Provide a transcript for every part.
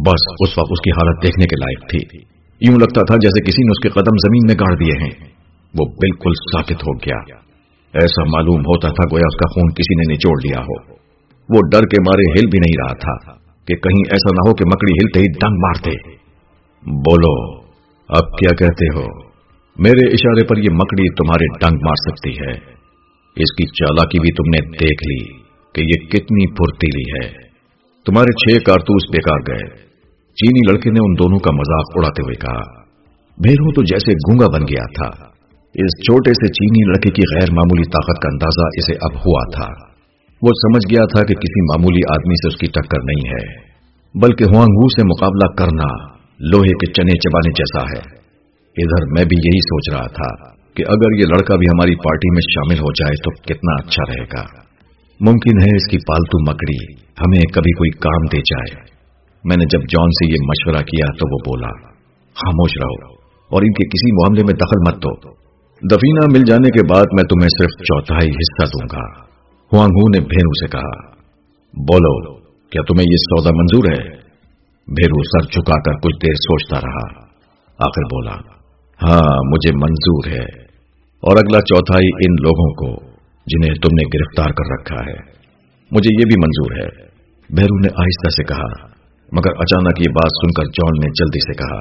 بس اس وقت اس کی حالت دیکھنے کے لائق تھی۔ یوں لگتا تھا جیسے کسی نے اس کے قدم زمین میں گاڑ دیے ہیں۔ وہ بالکل ساکت ہو گیا۔ ایسا معلوم ہوتا تھا گویا اس کا خون کسی نے نچوڑ لیا ہو۔ وہ ڈر کے مارے ہل بھی نہیں رہا تھا کہ کہیں ایسا نہ ہو کہ مکڑی ہلتے ہی ڈنگ مارتے بولو، اب کیا کہتے ہو؟ میرے اشارے پر یہ مکڑی تمہارے ڈنگ مار سکتی ہے۔ اس کی چالاکی بھی تم نے دیکھ لی کہ یہ کتنی پھرتیلی ہے۔ تمہارے چھ کارتوس بیکار گئے۔ چینی لڑکے نے ان دونوں کا مذاق اڑاتے ہوئے کہا بھیرو تو جیسے گونگا بن گیا تھا۔ اس چھوٹے سے چینی لڑکے کی غیر معمولی طاقت کا اندازہ اسے اب ہوا تھا۔ وہ سمجھ گیا تھا کہ کسی معمولی آدمی سے اس کی ٹکر نہیں ہے، بلکہ ہوانگو سے مقابلہ کرنا لوہے کے چنے چبانے جیسا ہے۔ ادھر میں بھی یہی سوچ رہا تھا کہ اگر یہ لڑکا بھی ہماری پارٹی میں شامل ہو جائے تو کتنا اچھا رہے گا۔ ممکن ہے اس کی پالتو مکڑی ہمیں کبھی کوئی کام دے جائے۔ میں نے جب جان سے یہ مشورہ کیا تو وہ بولا، خاموش رہو اور ان کے کسی معاملے میں دخل مت دو۔ دفینہ مل جانے کے بعد میں تمہیں صرف چوتھائی حصہ دوں گا۔ ہوانگ نے بھیرو سے کہا، بولو، کیا تمہیں یہ سودا منظور ہے؟ بھیرو سر چکا کر کچھ دیر سوچتا رہا۔ آخر بولا ہاں مجھے منظور ہے۔ اور اگلا چوتھائی ان لوگوں کو جنہیں تم نے گرفتار کر رکھا ہے۔ مجھے یہ بھی منظور ہے۔ بہرو نے آہستہ سے کہا مگر اچانک یہ بات سن کر جان نے جلدی سے کہا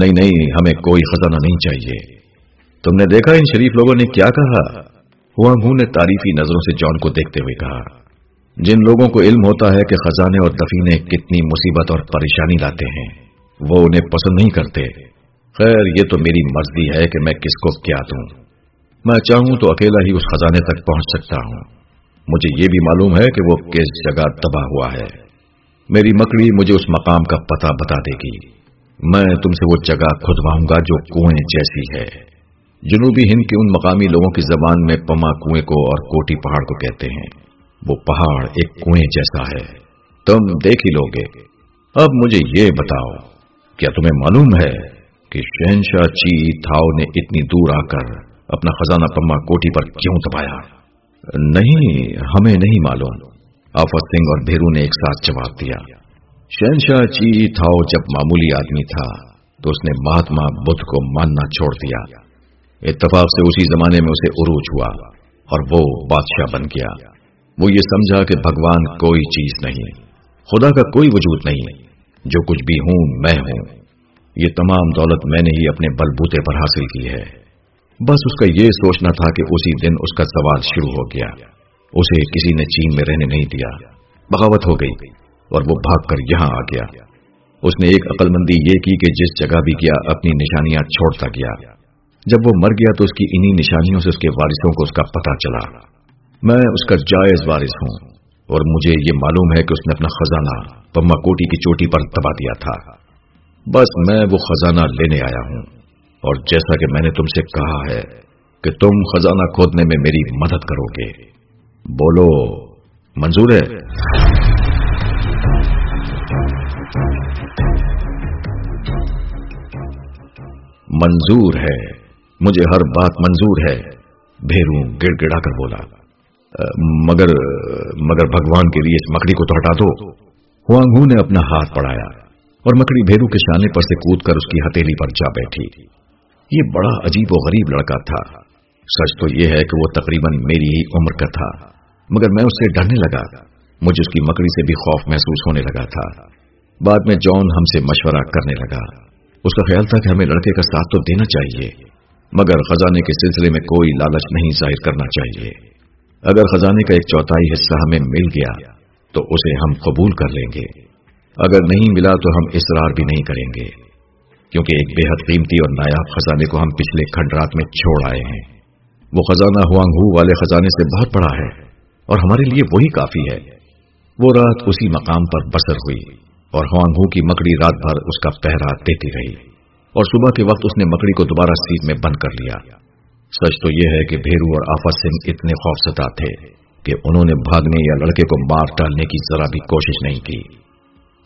نہیں نہیں، ہمیں کوئی خزانہ نہیں چاہیے۔ تم نے دیکھا ان شریف لوگوں نے کیا کہا؟ ہوا نے تعریفی نظروں سے جان کو دیکھتے ہوئے کہا، جن لوگوں کو علم ہوتا ہے کہ خزانے اور دفینے کتنی مصیبت اور پریشانی لاتے ہیں، وہ انہیں پسند نہیں کرتے۔ خیر، یہ تو میری مرضی ہے کہ میں کس کو کیا دوں۔ میں چاہوں تو اکیلا ہی اس خزانے تک پہنچ سکتا ہوں۔ مجھے یہ بھی معلوم ہے کہ وہ کس جگہ تباہ ہوا ہے۔ میری مکڑی مجھے اس مقام کا پتہ بتا دے گی۔ میں تم سے وہ جگہ کھدواؤں گا جو کنویں جیسی ہے۔ جنوبی ہند کے ان مقامی لوگوں کی زبان میں پما کنویں کو اور کوٹی پہاڑ کو کہتے ہیں۔ وہ پہاڑ ایک کنویں جیسا ہے۔ تم دیکھ ہی لوگے اب مجھے یہ بتاؤ، کیا تمہیں معلوم ہے کہ شہنشاہ چی تھاؤ نے اتنی دور آ کر اپنا خزانہ پما کوٹی پر کیوں دبایا نہیں، ہمیں نہیں معلوم۔ آفت سنگھ اور بھیرو نے ایک ساتھ جواب دیا۔ شہنشاہ چی تھاؤ جب معمولی آدمی تھا تو اس نے مہاتما بدھ کو ماننا چھوڑ دیا۔ اتفاق سے اسی زمانے میں اسے عروج ہوا اور وہ بادشاہ بن گیا۔ وہ یہ سمجھا کہ بھگوان کوئی چیز نہیں، خدا کا کوئی وجود نہیں، جو کچھ بھی ہوں میں ہوں۔ یہ تمام دولت میں نے ہی اپنے بلبوتے پر حاصل کی ہے۔ بس اس کا یہ سوچنا تھا کہ اسی دن اس کا سوال شروع ہو گیا۔ اسے کسی نے چین میں رہنے نہیں دیا۔ بغاوت ہو گئی اور وہ بھاگ کر یہاں آ گیا۔ اس نے ایک عقل مندی یہ کی کہ جس جگہ بھی گیا، اپنی نشانیاں چھوڑتا گیا۔ جب وہ مر گیا تو اس کی انہی نشانیوں سے اس کے وارثوں کو اس کا پتہ چلا۔ میں اس کا جائز وارث ہوں اور مجھے یہ معلوم ہے کہ اس نے اپنا خزانہ پما کوٹی کی چوٹی پر دبا دیا تھا۔ بس میں وہ خزانہ لینے آیا ہوں اور جیسا کہ میں نے تم سے کہا ہے کہ تم خزانہ کھودنے میں میری مدد کرو گے۔ بولو منظور ہے منظور ہے مجھے ہر بات منظور ہے بھیرو گڑ گڑا کر بولا مگر مگر بھگوان کے لیے اس مکڑی کو تو ہٹا دو ہوانگو نے اپنا ہاتھ پڑھایا اور مکڑی بھیرو کے شانے پر سے کود کر اس کی ہتھیلی پر جا بیٹھی یہ بڑا عجیب و غریب لڑکا تھا سچ تو یہ ہے کہ وہ تقریباً میری ہی عمر کا تھا مگر میں اس سے ڈرنے لگا۔ مجھے اس کی مکڑی سے بھی خوف محسوس ہونے لگا تھا۔ بعد میں جان ہم سے مشورہ کرنے لگا۔ اس کا خیال تھا کہ ہمیں لڑکے کا ساتھ تو دینا چاہیے، مگر خزانے کے سلسلے میں کوئی لالچ نہیں ظاہر کرنا چاہیے۔ اگر خزانے کا ایک چوتھائی حصہ ہمیں مل گیا، تو اسے ہم قبول کر لیں گے۔ اگر نہیں ملا تو ہم اصرار بھی نہیں کریں گے، کیونکہ ایک بے حد قیمتی اور نایاب خزانے کو ہم پچھلے کھنڈ رات میں چھوڑ آئے ہیں۔ وہ خزانہ ہوانگ ہو والے خزانے سے بہت بڑا ہے۔ اور ہمارے لیے وہی کافی ہے۔ وہ رات اسی مقام پر بسر ہوئی اور ہوانگ ہو کی مکڑی رات بھر اس کا پہرا دیتی رہی اور صبح کے وقت اس نے مکڑی کو دوبارہ سیٹ میں بند کر لیا۔ سچ تو یہ ہے کہ بھیرو اور آفت سنگھ اتنے خوفزدہ تھے کہ انہوں نے بھاگنے یا لڑکے کو مار ڈالنے کی ذرا بھی کوشش نہیں کی۔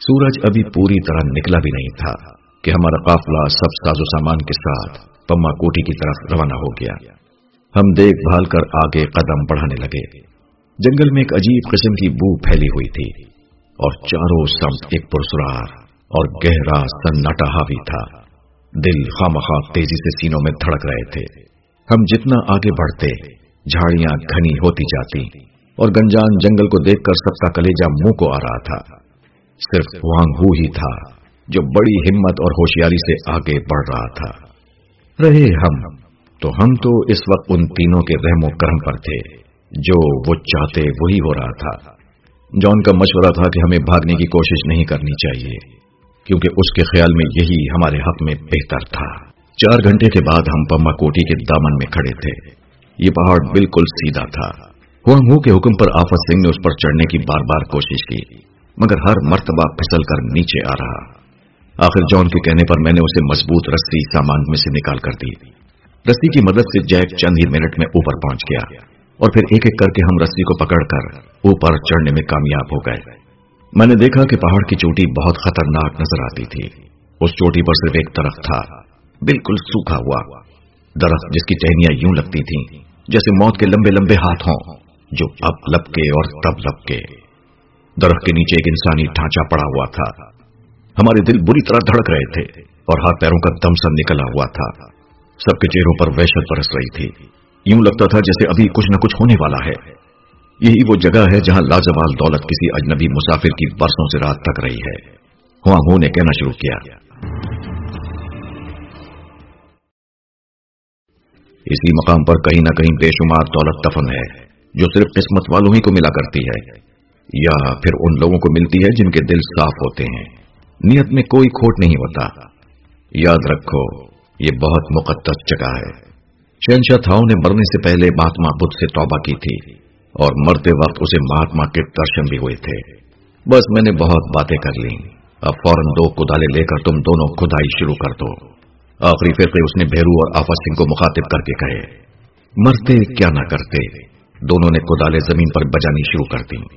سورج ابھی پوری طرح نکلا بھی نہیں تھا کہ ہمارا قافلہ سب ساز و سامان کے ساتھ پما کوٹی کی طرف روانہ ہو گیا۔ ہم دیکھ بھال کر آگے قدم بڑھانے لگے۔ جنگل میں ایک عجیب قسم کی بو پھیلی ہوئی تھی اور چاروں سمت ایک پرسرار اور گہرا سناٹا حاوی تھا۔ دل خامخواہ تیزی سے سینوں میں دھڑک رہے تھے۔ ہم جتنا آگے بڑھتے، جھاڑیاں گھنی ہوتی جاتی اور گنجان جنگل کو دیکھ کر سب کا کلیجا منہ کو آ رہا تھا۔ صرف وانگ ہو ہی تھا جو بڑی ہمت اور ہوشیاری سے آگے بڑھ رہا تھا۔ رہے ہم، تو ہم تو اس وقت ان تینوں کے رحم و کرم پر تھے۔ جو وہ چاہتے وہی ہو رہا تھا۔ جان کا مشورہ تھا کہ ہمیں بھاگنے کی کوشش نہیں کرنی چاہیے، کیونکہ اس کے خیال میں یہی ہمارے حق میں بہتر تھا۔ چار گھنٹے کے بعد ہم پما کوٹی کے دامن میں کھڑے تھے۔ یہ پہاڑ بالکل سیدھا تھا۔ ہوا کے حکم پر آفت سنگھ نے اس پر چڑھنے کی بار بار کوشش کی، مگر ہر مرتبہ پھسل کر نیچے آ رہا۔ آخر جان کے کہنے پر میں نے اسے مضبوط رسی سامان میں سے نکال کر دی۔ رسی کی مدد سے جیک چند ہی منٹ میں اوپر پہنچ گیا۔ اور پھر ایک ایک کر کے ہم رسی کو پکڑ کر اوپر چڑھنے میں کامیاب ہو گئے۔ میں نے دیکھا کہ پہاڑ کی چوٹی بہت خطرناک نظر آتی تھی۔ اس چوٹی پر صرف ایک درخت تھا۔ بالکل سوکھا ہوا۔ درخت جس کی ٹہنیاں یوں لگتی تھیں جیسے موت کے لمبے لمبے ہاتھ ہوں جو اب لپ کے اور تب لپ کے درخت کے نیچے ایک انسانی ڈھانچہ پڑا ہوا تھا۔ ہمارے دل بری طرح دھڑک رہے تھے اور ہاتھ پیروں کا دم سن نکلا ہوا تھا۔ سب کے چہروں پر وحشت برس رہی تھی۔ یوں لگتا تھا جیسے ابھی کچھ نہ کچھ ہونے والا ہے۔ یہی وہ جگہ ہے جہاں لازوال دولت کسی اجنبی مسافر کی برسوں سے رات تک رہی ہے۔ ہوا ہو نے کہنا شروع کیا۔ اسی مقام پر کہیں نہ کہیں بے شمار دولت دفن ہے، جو صرف قسمت والوں ہی کو ملا کرتی ہے، یا پھر ان لوگوں کو ملتی ہے جن کے دل صاف ہوتے ہیں۔ نیت میں کوئی کھوٹ نہیں ہوتا۔ یاد رکھو، یہ بہت مقدس جگہ ہے۔ شہنشاہ تھاؤ نے مرنے سے پہلے مہاتما بدھ سے توبہ کی تھی اور مرتے وقت اسے مہاتما کے درشن بھی ہوئے تھے۔ بس میں نے بہت باتیں کر لی اب فوراً دو کدالے لے کر تم دونوں کھدائی شروع کر دو۔ آخری فرقے اس نے بھیرو اور آفت سنگھ کو مخاطب کر کے کہے۔ مرتے کیا نہ کرتے۔ دونوں نے کدالے زمین پر بجانی شروع کر دی۔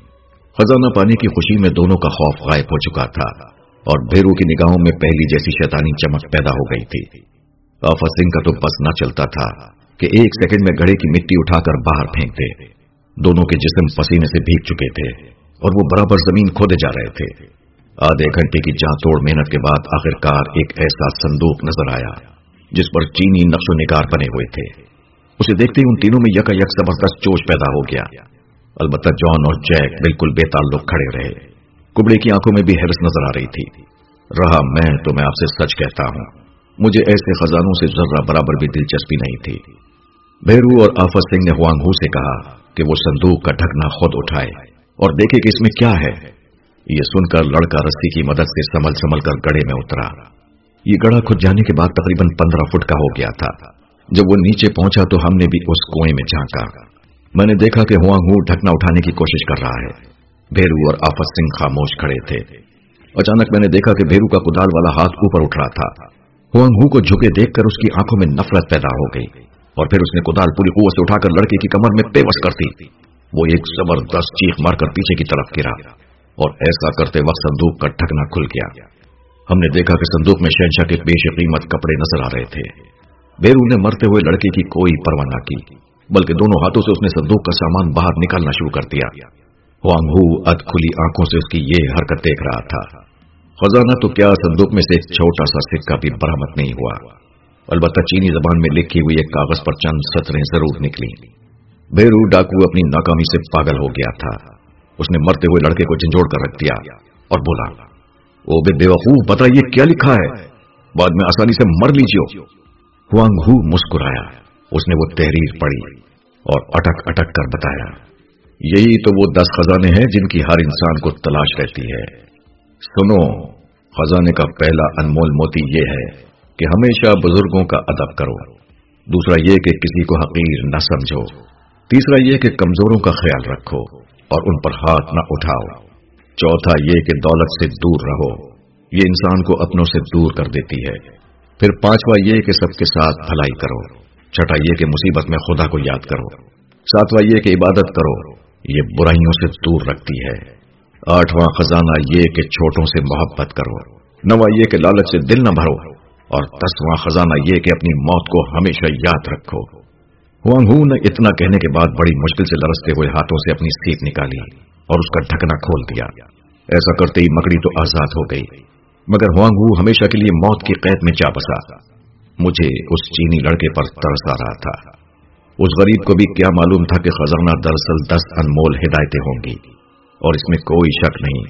خزانہ پانے کی خوشی میں دونوں کا خوف غائب ہو چکا تھا اور بھیرو کی نگاہوں میں پہلی جیسی شیطانی چمک پیدا ہو گئی تھی۔ آفت سنگھ کا تو بس نہ چلتا تھا کہ ایک سیکنڈ میں گڑے کی مٹی اٹھا کر باہر پھینکتے دونوں کے جسم پسینے سے بھیگ چکے تھے اور وہ برابر زمین کھودے جا رہے تھے۔ آدھے گھنٹے کی جہاں توڑ محنت کے بعد آخر کار ایک ایسا صندوق نظر آیا جس پر چینی نقش و نگار بنے ہوئے تھے۔ اسے دیکھتے ہی ان تینوں میں یکا یک زبردست جوش پیدا ہو گیا۔ البتہ جان اور جیک بالکل بے تعلق کھڑے رہے۔ کبڑے کی آنکھوں میں بھی حیرت نظر آ رہی تھی۔ رہا میں تو میں آپ سے سچ کہتا ہوں۔ مجھے ایسے خزانوں سے ذرہ برابر بھی دلچسپی نہیں تھی۔ بھیرو اور آفت سنگھ نے ہوانگ ہو سے کہا کہ وہ صندوق کا ڈھکنا خود اٹھائے اور دیکھے کہ اس میں کیا ہے۔ یہ سن کر لڑکا رسی کی مدد سے سمل سمل کر گڑے میں اترا۔ یہ گڑا خود جانے کے بعد تقریباً پندرہ فٹ کا ہو گیا تھا۔ جب وہ نیچے پہنچا تو ہم نے بھی اس کنویں میں جھانکا۔ میں نے دیکھا کہ ہوانگ ہو ڈھکنا اٹھانے کی کوشش کر رہا ہے۔ بھیرو اور آفت سنگھ خاموش کھڑے تھے۔ اچانک میں نے دیکھا کہ بھیرو کا کدال والا ہاتھ اوپر اٹھ رہا تھا۔ ہو کو جھکے دیکھ کر اس کی آنکھوں میں نفرت پیدا ہو گئی اور پھر اس نے کدال پوری قوت سے اٹھا کر لڑکے کی کمر میں پیوس کر دی۔ وہ ایک زبردست چیخ مار کر پیچھے کی طرف گرا اور ایسا کرتے وقت صندوق کا ڈھکنا کھل گیا۔ ہم نے دیکھا کہ صندوق میں شہنشاہ کے پیش قیمت کپڑے نظر آ رہے تھے۔ بیرو نے مرتے ہوئے لڑکے کی کوئی پرواہ نہ کی، بلکہ دونوں ہاتھوں سے اس نے صندوق کا سامان باہر نکالنا شروع کر دیا۔ ہوانگ ہو اد کھلی آنکھوں سے اس کی یہ حرکت دیکھ رہا تھا۔ خزانہ تو کیا صندوق میں سے ایک چھوٹا سا سکہ بھی برامد نہیں ہوا۔ البتہ چینی زبان میں لکھی ہوئی ایک کاغذ پر چند سطریں ضرور نکلی بیرو ڈاکو اپنی ناکامی سے پاگل ہو گیا تھا۔ اس نے مرتے ہوئے لڑکے کو جھنجھوڑ کر رکھ دیا اور بولا او بے بے وقوف بتائیے کیا لکھا ہے؟ بعد میں آسانی سے مر لیجیے ہوانگ ہو مسکرایا۔ اس نے وہ تحریر پڑھی اور اٹک اٹک کر بتایا، یہی تو وہ دس خزانے ہیں جن کی ہر انسان کو تلاش رہتی ہے۔ سنو، خزانے کا پہلا انمول موتی یہ ہے کہ ہمیشہ بزرگوں کا ادب کرو۔ دوسرا یہ کہ کسی کو حقیر نہ سمجھو۔ تیسرا یہ کہ کمزوروں کا خیال رکھو اور ان پر ہاتھ نہ اٹھاؤ۔ چوتھا یہ کہ دولت سے دور رہو۔ یہ انسان کو اپنوں سے دور کر دیتی ہے۔ پھر پانچواں یہ کہ سب کے ساتھ بھلائی کرو۔ چھٹا یہ کہ مصیبت میں خدا کو یاد کرو۔ ساتواں یہ کہ عبادت کرو۔ یہ برائیوں سے دور رکھتی ہے۔ آٹھواں خزانہ یہ کہ چھوٹوں سے محبت کرو، نواں یہ کہ لالچ سے دل نہ بھرو، اور دسواں خزانہ یہ کہ اپنی موت کو ہمیشہ یاد رکھو۔ وانگ نے اتنا کہنے کے بعد بڑی مشکل سے لرستے ہوئے ہاتھوں سے اپنی سیٹ نکالی اور اس کا ڈھکنا کھول دیا۔ ایسا کرتے ہی مکڑی تو آزاد ہو گئی، مگر ہوانگ ہمیشہ کے لیے موت کی قید میں چا بسا۔ مجھے اس چینی لڑکے پر ترس آ رہا تھا۔ اس غریب کو بھی کیا معلوم تھا کہ خزانہ دراصل دس انمول ہدایتیں ہوں گی۔ اور اس میں کوئی شک نہیں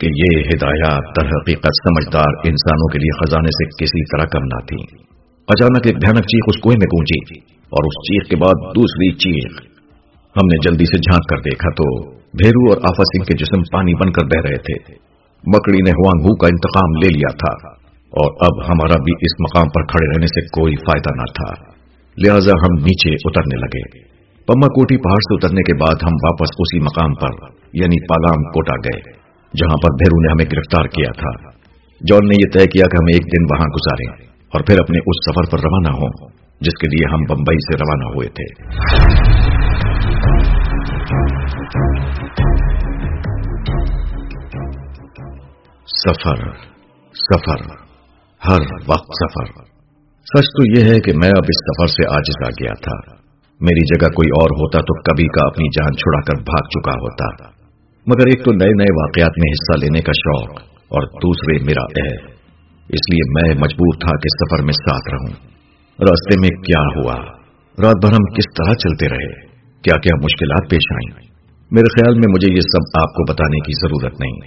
کہ یہ ہدایات در حقیقت سمجھدار انسانوں کے لیے خزانے سے کسی طرح کم نہ تھی اچانک ایک بھیانک چیخ اس کنویں میں گونجی اور اس چیخ کے بعد دوسری چیخ۔ ہم نے جلدی سے جھانک کر دیکھا تو بھیرو اور آفا سنگھ کے جسم پانی بن کر بہ رہے تھے۔ مکڑی نے ہوانگ کا انتقام لے لیا تھا اور اب ہمارا بھی اس مقام پر کھڑے رہنے سے کوئی فائدہ نہ تھا۔ لہذا ہم نیچے اترنے لگے۔ پما کوٹی پہاڑ سے اترنے کے بعد ہم واپس اسی مقام پر یعنی پالام کوٹا گئے، جہاں پر بھیرو نے ہمیں گرفتار کیا تھا۔ جون نے یہ طے کیا کہ ہم ایک دن وہاں گزارے اور پھر اپنے اس سفر پر روانہ ہوں، جس کے لیے ہم بمبئی سے روانہ ہوئے تھے۔ سفر سفر، ہر وقت سفر۔ سچ تو یہ ہے کہ میں اب اس سفر سے آج آ گیا تھا۔ میری جگہ کوئی اور ہوتا تو کبھی کا اپنی جان چھڑا کر بھاگ چکا ہوتا۔ مگر ایک تو نئے نئے واقعات میں حصہ لینے کا شوق اور دوسرے میرا عہد اس لیے میں مجبور تھا کہ سفر میں ساتھ رہوں۔ راستے میں کیا ہوا؟ رات بھر ہم کس طرح چلتے رہے؟ کیا کیا مشکلات پیش آئیں؟ میرے خیال میں مجھے یہ سب آپ کو بتانے کی ضرورت نہیں،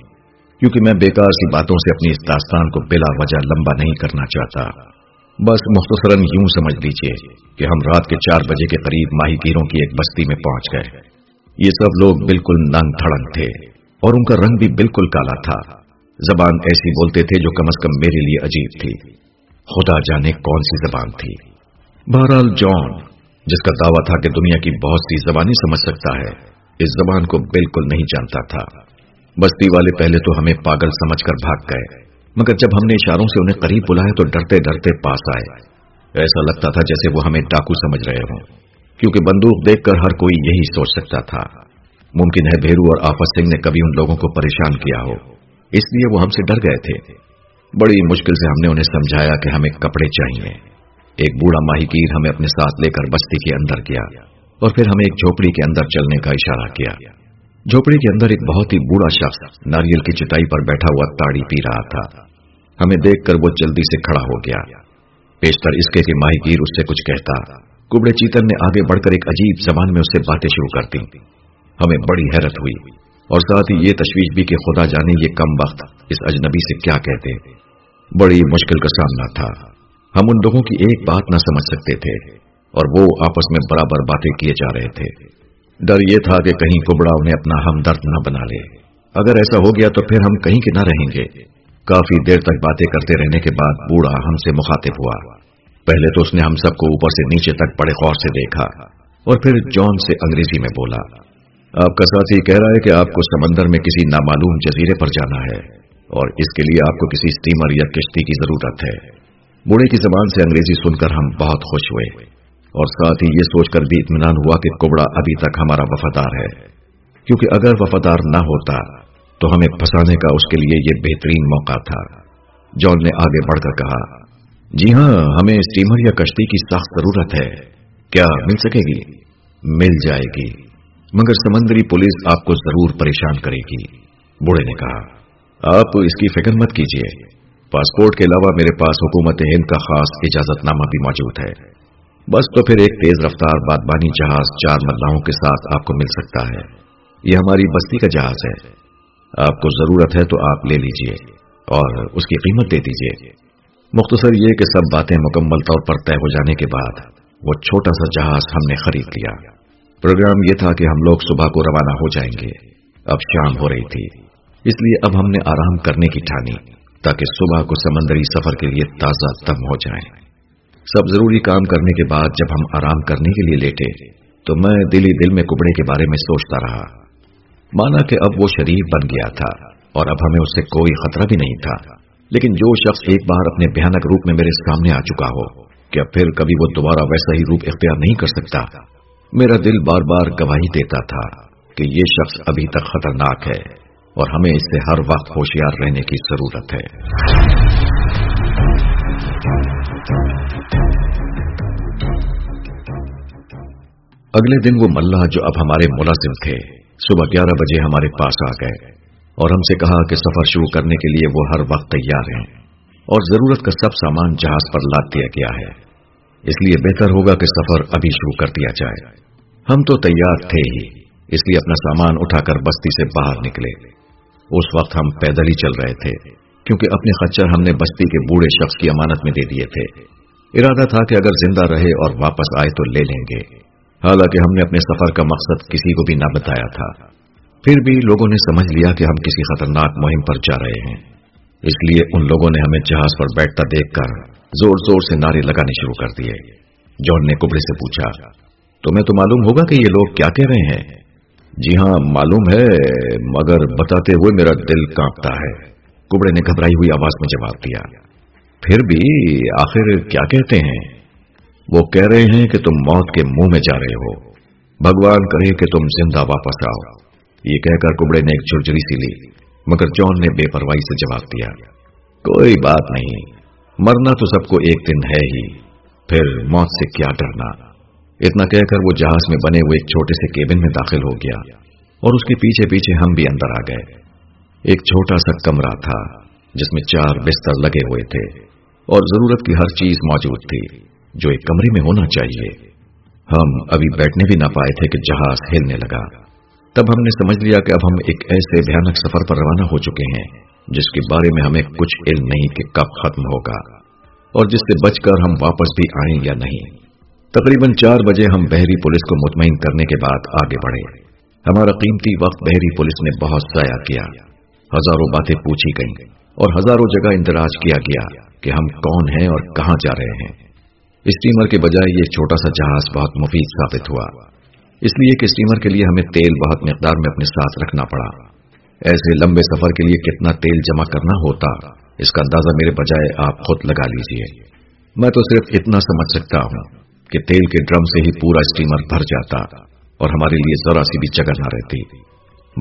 کیونکہ میں بیکار سی باتوں سے اپنی اس داستان کو بلا وجہ لمبا نہیں کرنا چاہتا۔ بس مختصراً یوں سمجھ لیجیے کہ ہم رات کے چار بجے کے قریب ماہی گیروں کی ایک بستی میں پہنچ گئے۔ یہ سب لوگ بالکل ننگ تھڑنگ تھے اور ان کا رنگ بھی بالکل کالا تھا۔ زبان ایسی بولتے تھے جو کم از کم میرے لیے عجیب تھی۔ خدا جانے کون سی زبان تھی۔ بہرحال جان، جس کا دعویٰ تھا کہ دنیا کی بہت سی زبانیں سمجھ سکتا ہے، اس زبان کو بالکل نہیں جانتا تھا۔ بستی والے پہلے تو ہمیں پاگل سمجھ کر بھاگ گئے، مگر جب ہم نے اشاروں سے انہیں قریب بلایا تو ڈرتے ڈرتے پاس آئے۔ ایسا لگتا تھا جیسے وہ ہمیں ڈاکو سمجھ رہے ہوں۔ کیونکہ بندوق دیکھ کر ہر کوئی یہی سوچ سکتا تھا۔ ممکن ہے بھیرو اور آفت سنگھ نے کبھی ان لوگوں کو پریشان کیا ہو۔ اس لیے وہ ہم سے ڈر گئے تھے۔ بڑی مشکل سے ہم نے انہیں سمجھایا کہ ہمیں کپڑے چاہیے۔ ایک بوڑھا ماہی گیر ہمیں اپنے ساتھ لے کر بستی کے اندر کیا اور پھر ہمیں ایک جھوپڑی کے اندر چلنے کا اشارہ کیا۔ جھوپڑی کے اندر ایک بہت ہی بوڑھا شخص ناریل کی چٹائی پر بیٹھا ہوا تاڑی پی رہا تھا۔ ہمیں دیکھ کر وہ جلدی سے کھڑا ہو گیا۔ پیشتر اس کے ماہی گیر اس سے کچھ کہتا۔ کبڑے چیتن نے آگے بڑھ کر ایک عجیب زبان میں اس سے باتیں شروع کر دی ہمیں بڑی حیرت ہوئی۔ اور ساتھ ہی یہ تشویش بھی کہ خدا جانے یہ کم وقت اس اجنبی سے کیا کہتے۔ بڑی مشکل کا سامنا تھا۔ ہم ان لوگوں کی ایک بات نہ سمجھ سکتے تھے اور وہ آپس میں برابر باتیں کیے جا رہے تھے۔ ڈر یہ تھا کہ کہیں کبڑا انہیں اپنا ہمدرد نہ بنا لے۔ اگر ایسا ہو گیا تو پھر ہم کہیں کے نہ رہیں گے۔ کافی دیر تک باتیں کرتے رہنے کے بعد بوڑھا ہم سے مخاطب ہوا۔ پہلے تو اس نے ہم سب کو اوپر سے نیچے تک بڑے غور سے دیکھا اور پھر جان سے انگریزی میں بولا، آپ کا ساتھی کہہ رہا ہے کہ آپ کو سمندر میں کسی نامعلوم جزیرے پر جانا ہے اور اس کے لیے آپ کو کسی اسٹیمر یا کشتی کی ضرورت ہے۔ بوڑھے کی زبان سے انگریزی سن کر ہم بہت خوش ہوئے اور ساتھ ہی یہ سوچ کر بھی اطمینان ہوا کہ کبڑا ابھی تک ہمارا وفادار ہے۔ کیونکہ اگر وفادار نہ ہوتا تو ہمیں پھنسانے کا اس کے لیے یہ بہترین موقع تھا۔ جون نے آگے بڑھ کر کہا جی ہاں ہمیں اسٹیمر یا کشتی کی سخت ضرورت ہے۔ کیا مل سکے گی؟ مل جائے گی۔ مگر سمندری پولیس آپ کو ضرور پریشان کرے گی۔ بوڑھے نے کہا، آپ اس کی فکر مت کیجیے پاسپورٹ کے علاوہ میرے پاس حکومت ہند کا خاص اجازت نامہ بھی موجود ہے۔ بس تو پھر ایک تیز رفتار بادبانی جہاز چار ملاحوں کے ساتھ آپ کو مل سکتا ہے۔ یہ ہماری بستی کا جہاز ہے۔ آپ کو ضرورت ہے تو آپ لے لیجیے اور اس کی قیمت دے دیجیے۔ مختصر یہ کہ سب باتیں مکمل طور پر طے ہو جانے کے بعد وہ چھوٹا سا جہاز ہم نے خرید لیا۔ پروگرام یہ تھا کہ ہم لوگ صبح کو روانہ ہو جائیں گے۔ اب شام ہو رہی تھی۔ اس لیے اب ہم نے آرام کرنے کی ٹھانی تاکہ صبح کو سمندری سفر کے لیے تازہ دم ہو جائیں۔ سب ضروری کام کرنے کے بعد جب ہم آرام کرنے کے لیے لیٹے تو میں دلی دل میں کبڑے کے بارے میں سوچتا رہا۔ مانا کہ اب وہ شریف بن گیا تھا اور اب ہمیں اس سے کوئی خطرہ بھی نہیں تھا۔ لیکن جو شخص ایک بار اپنے بھیانک روپ میں میرے سامنے آ چکا ہو، کیا پھر کبھی وہ دوبارہ ویسا ہی روپ اختیار نہیں کر سکتا؟ میرا دل بار بار گواہی دیتا تھا کہ یہ شخص ابھی تک خطرناک ہے اور ہمیں اس سے ہر وقت ہوشیار رہنے کی ضرورت ہے۔ اگلے دن وہ ملا جو اب ہمارے ملازم تھے، صبح گیارہ بجے ہمارے پاس آ گئے۔ اور ہم سے کہا کہ سفر شروع کرنے کے لیے وہ ہر وقت تیار ہیں اور ضرورت کا سب سامان جہاز پر لاد دیا گیا ہے۔ اس لیے بہتر ہوگا کہ سفر ابھی شروع کر دیا جائے۔ ہم تو تیار تھے ہی، اس لیے اپنا سامان اٹھا کر بستی سے باہر نکلے۔ اس وقت ہم پیدل ہی چل رہے تھے، کیونکہ اپنے خچر ہم نے بستی کے بوڑھے شخص کی امانت میں دے دیے تھے۔ ارادہ تھا کہ اگر زندہ رہے اور واپس آئے تو لے لیں گے۔ حالانکہ ہم نے اپنے سفر کا مقصد کسی کو بھی نہ بتایا تھا۔ پھر بھی لوگوں نے سمجھ لیا کہ ہم کسی خطرناک مہم پر جا رہے ہیں۔ اس لیے ان لوگوں نے ہمیں جہاز پر بیٹھتا دیکھ کر زور زور سے نعرے لگانے شروع کر دیے۔ جون نے کبڑے سے پوچھا، تمہیں تو معلوم ہوگا کہ یہ لوگ کیا کہہ رہے ہیں؟ جی ہاں معلوم ہے، مگر بتاتے ہوئے میرا دل کانپتا ہے۔ کبڑے نے گھبرائی ہوئی آواز میں جواب دیا۔ پھر بھی آخر کیا کہتے ہیں؟ وہ کہہ رہے ہیں کہ تم موت کے منہ میں جا رہے ہو۔ بھگوان کرے کہ تم زندہ واپس آؤ۔ یہ کہہ کر کبڑے نے ایک جھرجری سی لی، مگر جون نے بے پرواہی سے جواب دیا، کوئی بات نہیں، مرنا تو سب کو ایک دن ہے ہی، پھر موت سے کیا ڈرنا؟ اتنا کہہ کر وہ جہاز میں بنے ہوئے ایک چھوٹے سے کیبن میں داخل ہو گیا، اور اس کے پیچھے پیچھے ہم بھی اندر آ گئے۔ ایک چھوٹا سا کمرہ تھا، جس میں چار بستر لگے ہوئے تھے، اور ضرورت کی ہر چیز موجود تھی، جو ایک کمرے میں ہونا چاہیے۔ ہم ابھی بیٹھنے بھی نہ پائے تھے کہ جہاز ہلنے لگا۔ تب ہم نے سمجھ لیا کہ اب ہم ایک ایسے بھیانک سفر پر روانہ ہو چکے ہیں، جس کے بارے میں ہمیں کچھ علم نہیں کہ کب ختم ہوگا۔ اور جس سے بچ کر ہم واپس بھی آئیں یا نہیں۔ تقریباً چار بجے ہم بحری پولیس کو مطمئن کرنے کے بعد آگے بڑھے۔ ہمارا قیمتی وقت بحری پولیس نے بہت ضائع کیا۔ ہزاروں باتیں پوچھی گئیں اور ہزاروں جگہ اندراج کیا گیا کہ ہم کون ہیں اور کہاں جا رہے ہیں۔ اسٹیمر کے بجائے یہ چھوٹا سا جہاز بہت مفید ثابت ہوا۔ اس لیے کہ اسٹیمر کے لیے ہمیں تیل بہت مقدار میں اپنے ساتھ رکھنا پڑا۔ ایسے لمبے سفر کے لیے کتنا تیل جمع کرنا ہوتا، اس کا اندازہ میرے بجائے آپ خود لگا لیجیے۔ میں تو صرف اتنا سمجھ سکتا ہوں کہ تیل کے ڈرم سے ہی پورا اسٹیمر بھر جاتا اور ہمارے لیے ذرا سی بھی جگہ نہ رہتی۔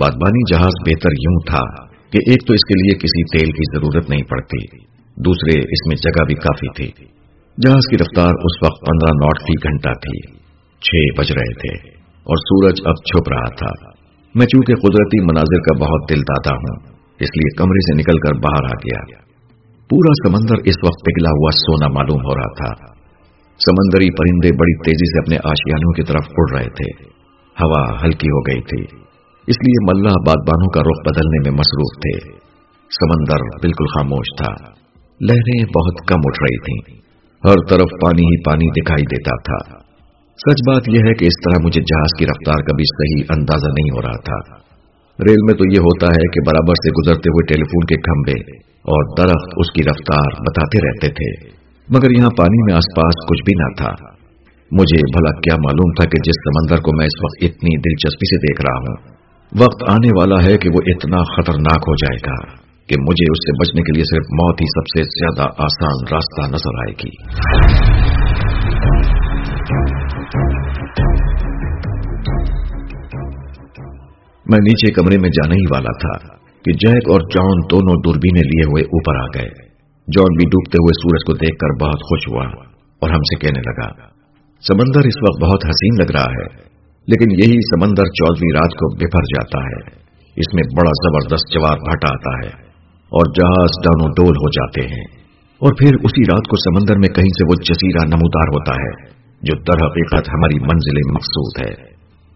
بادبانی جہاز بہتر یوں تھا کہ ایک تو اس کے لیے کسی تیل کی ضرورت نہیں پڑتی، دوسرے اس میں جگہ بھی کافی تھی۔ جہاز کی رفتار اس وقت پندرہ ناٹ فی گھنٹہ تھی، چھ بج رہے تھے۔ اور سورج اب چھپ رہا تھا۔ میں چونکہ قدرتی مناظر کا بہت دل دادا ہوں، اس لیے کمرے سے نکل کر باہر آ گیا۔ پورا سمندر اس وقت پگھلا ہوا سونا معلوم ہو رہا تھا۔ سمندری پرندے بڑی تیزی سے اپنے آشیانوں کی طرف اڑ رہے تھے۔ ہوا ہلکی ہو گئی تھی۔ اس لیے ملا بادبانوں کا رخ بدلنے میں مصروف تھے۔ سمندر بالکل خاموش تھا۔ لہریں بہت کم اٹھ رہی تھیں۔ ہر طرف پانی ہی پانی دکھائی دیتا تھا۔ سچ بات یہ ہے کہ اس طرح مجھے جہاز کی رفتار کا بھی صحیح اندازہ نہیں ہو رہا تھا۔ ریل میں تو یہ ہوتا ہے کہ برابر سے گزرتے ہوئے ٹیلی فون کے کھمبے اور درخت اس کی رفتار بتاتے رہتے تھے۔ مگر یہاں پانی میں آس پاس کچھ بھی نہ تھا۔ مجھے بھلا کیا معلوم تھا کہ جس سمندر کو میں اس وقت اتنی دلچسپی سے دیکھ رہا ہوں، وقت آنے والا ہے کہ وہ اتنا خطرناک ہو جائے گا کہ مجھے اس سے بچنے کے لیے صرف موت ہی سب سے زیادہ آسان راستہ نظر آئے گی۔ میں نیچے کمرے میں جانے ہی والا تھا کہ جیک اور جان دونوں دوربینیں لیے ہوئے اوپر آ گئے۔ جان بھی ڈوبتے ہوئے سورج کو دیکھ کر بہت خوش ہوا اور ہم سے کہنے لگا، سمندر اس وقت بہت حسین لگ رہا ہے، لیکن یہی سمندر چودہویں رات کو بفر جاتا ہے۔ اس میں بڑا زبردست جواب بھٹا آتا ہے اور جہاز ڈانو ڈول ہو جاتے ہیں۔ اور پھر اسی رات کو سمندر میں کہیں سے وہ جزیرہ نمودار ہوتا ہے، جو در حقیقت ہماری منزل مقصود ہے۔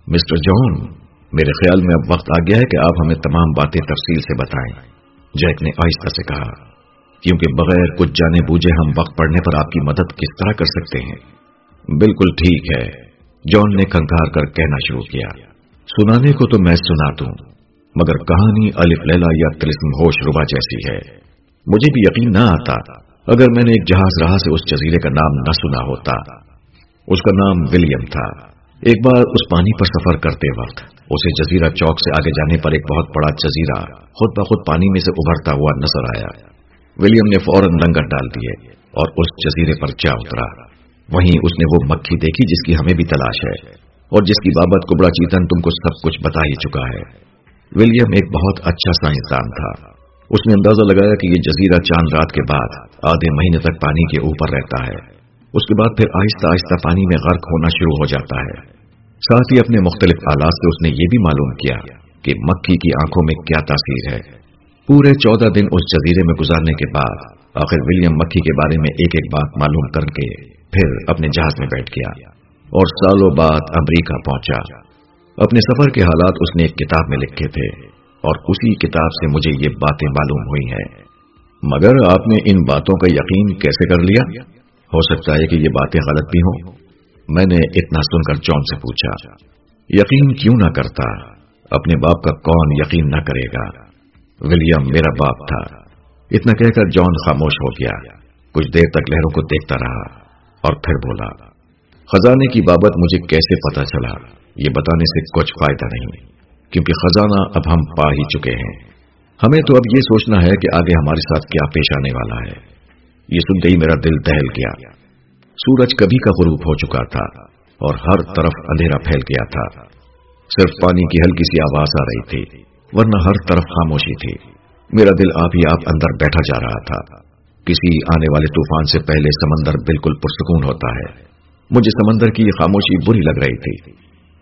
مسٹر جون میرے خیال میں اب وقت آ گیا ہے کہ آپ ہمیں تمام باتیں تفصیل سے بتائیں۔ جیک نے آہستہ سے کہا، کیونکہ بغیر کچھ جانے بوجھے ہم وقت پڑنے پر آپ کی مدد کس طرح کر سکتے ہیں؟ بالکل ٹھیک ہے۔ جون نے کنکار کر کہنا شروع کیا۔ سنانے کو تو میں سنا دوں، مگر کہانی الف لیلا یا تلسم ہوش ربا جیسی ہے۔ مجھے بھی یقین نہ آتا اگر میں نے ایک جہاز راہ سے اس جزیرے کا نام نہ سنا ہوتا۔ اس کا نام ولیم تھا۔ ایک بار اس پانی پر سفر کرتے وقت اسے جزیرہ چوک سے آگے جانے پر ایک بہت بڑا جزیرہ خود بخود پانی میں سے ابھرتا ہوا نظر آیا۔ ولیم نے فوراً لنگر ڈال دیے اور اس جزیرے پر جا اترا۔ وہیں اس نے وہ مکھی دیکھی جس کی ہمیں بھی تلاش ہے اور جس کی بابت کبڑا چیتن تم کو سب کچھ بتا ہی چکا ہے۔ ولیم ایک بہت اچھا سائنسدان تھا۔ اس نے اندازہ لگایا کہ یہ جزیرہ چاند رات کے بعد آدھے مہینے تک پانی کے اوپر رہتا ہے۔ اس کے بعد پھر آہستہ آہستہ پانی میں غرق ہونا شروع ہو جاتا ہے۔ ساتھ ہی اپنے مختلف آلات سے اس نے یہ بھی معلوم کیا کہ مکھی کی آنکھوں میں کیا تاثیر ہے۔ پورے چودہ دن اس جزیرے میں گزارنے کے بعد، آخر ولیم مکھی کے بارے میں ایک ایک بات معلوم کر کے پھر اپنے جہاز میں بیٹھ گیا اور سالوں بعد امریکہ پہنچا۔ اپنے سفر کے حالات اس نے ایک کتاب میں لکھے تھے اور اسی کتاب سے مجھے یہ باتیں معلوم ہوئی ہیں۔ مگر آپ نے ان باتوں کا یقین کیسے کر لیا؟ ہو سکتا ہے کہ یہ باتیں غلط بھی ہوں۔ میں نے اتنا سن کر جون سے پوچھا، یقین کیوں نہ کرتا، اپنے باپ کا کون یقین نہ کرے گا؟ ولیم میرا باپ تھا۔ اتنا کہہ کر جان خاموش ہو گیا۔ کچھ دیر تک لہروں کو دیکھتا رہا اور پھر بولا، خزانے کی بابت مجھے کیسے پتا چلا؟ یہ بتانے سے کچھ فائدہ نہیں، کیونکہ خزانہ اب ہم پا ہی چکے ہیں۔ ہمیں تو اب یہ سوچنا ہے کہ آگے ہمارے ساتھ کیا پیش آنے والا ہے۔ یہ سنتے ہی میرا دل دہل گیا۔ سورج کبھی کا غروب ہو چکا تھا اور ہر طرف اندھیرا پھیل گیا تھا۔ صرف پانی کی ہلکی سی آواز آ رہی تھی، ورنہ ہر طرف خاموشی تھی۔ میرا دل آپ ہی آپ اندر بیٹھا جا رہا تھا۔ کسی آنے والے طوفان سے پہلے سمندر بالکل پرسکون ہوتا ہے۔ مجھے سمندر کی یہ خاموشی بری لگ رہی تھی۔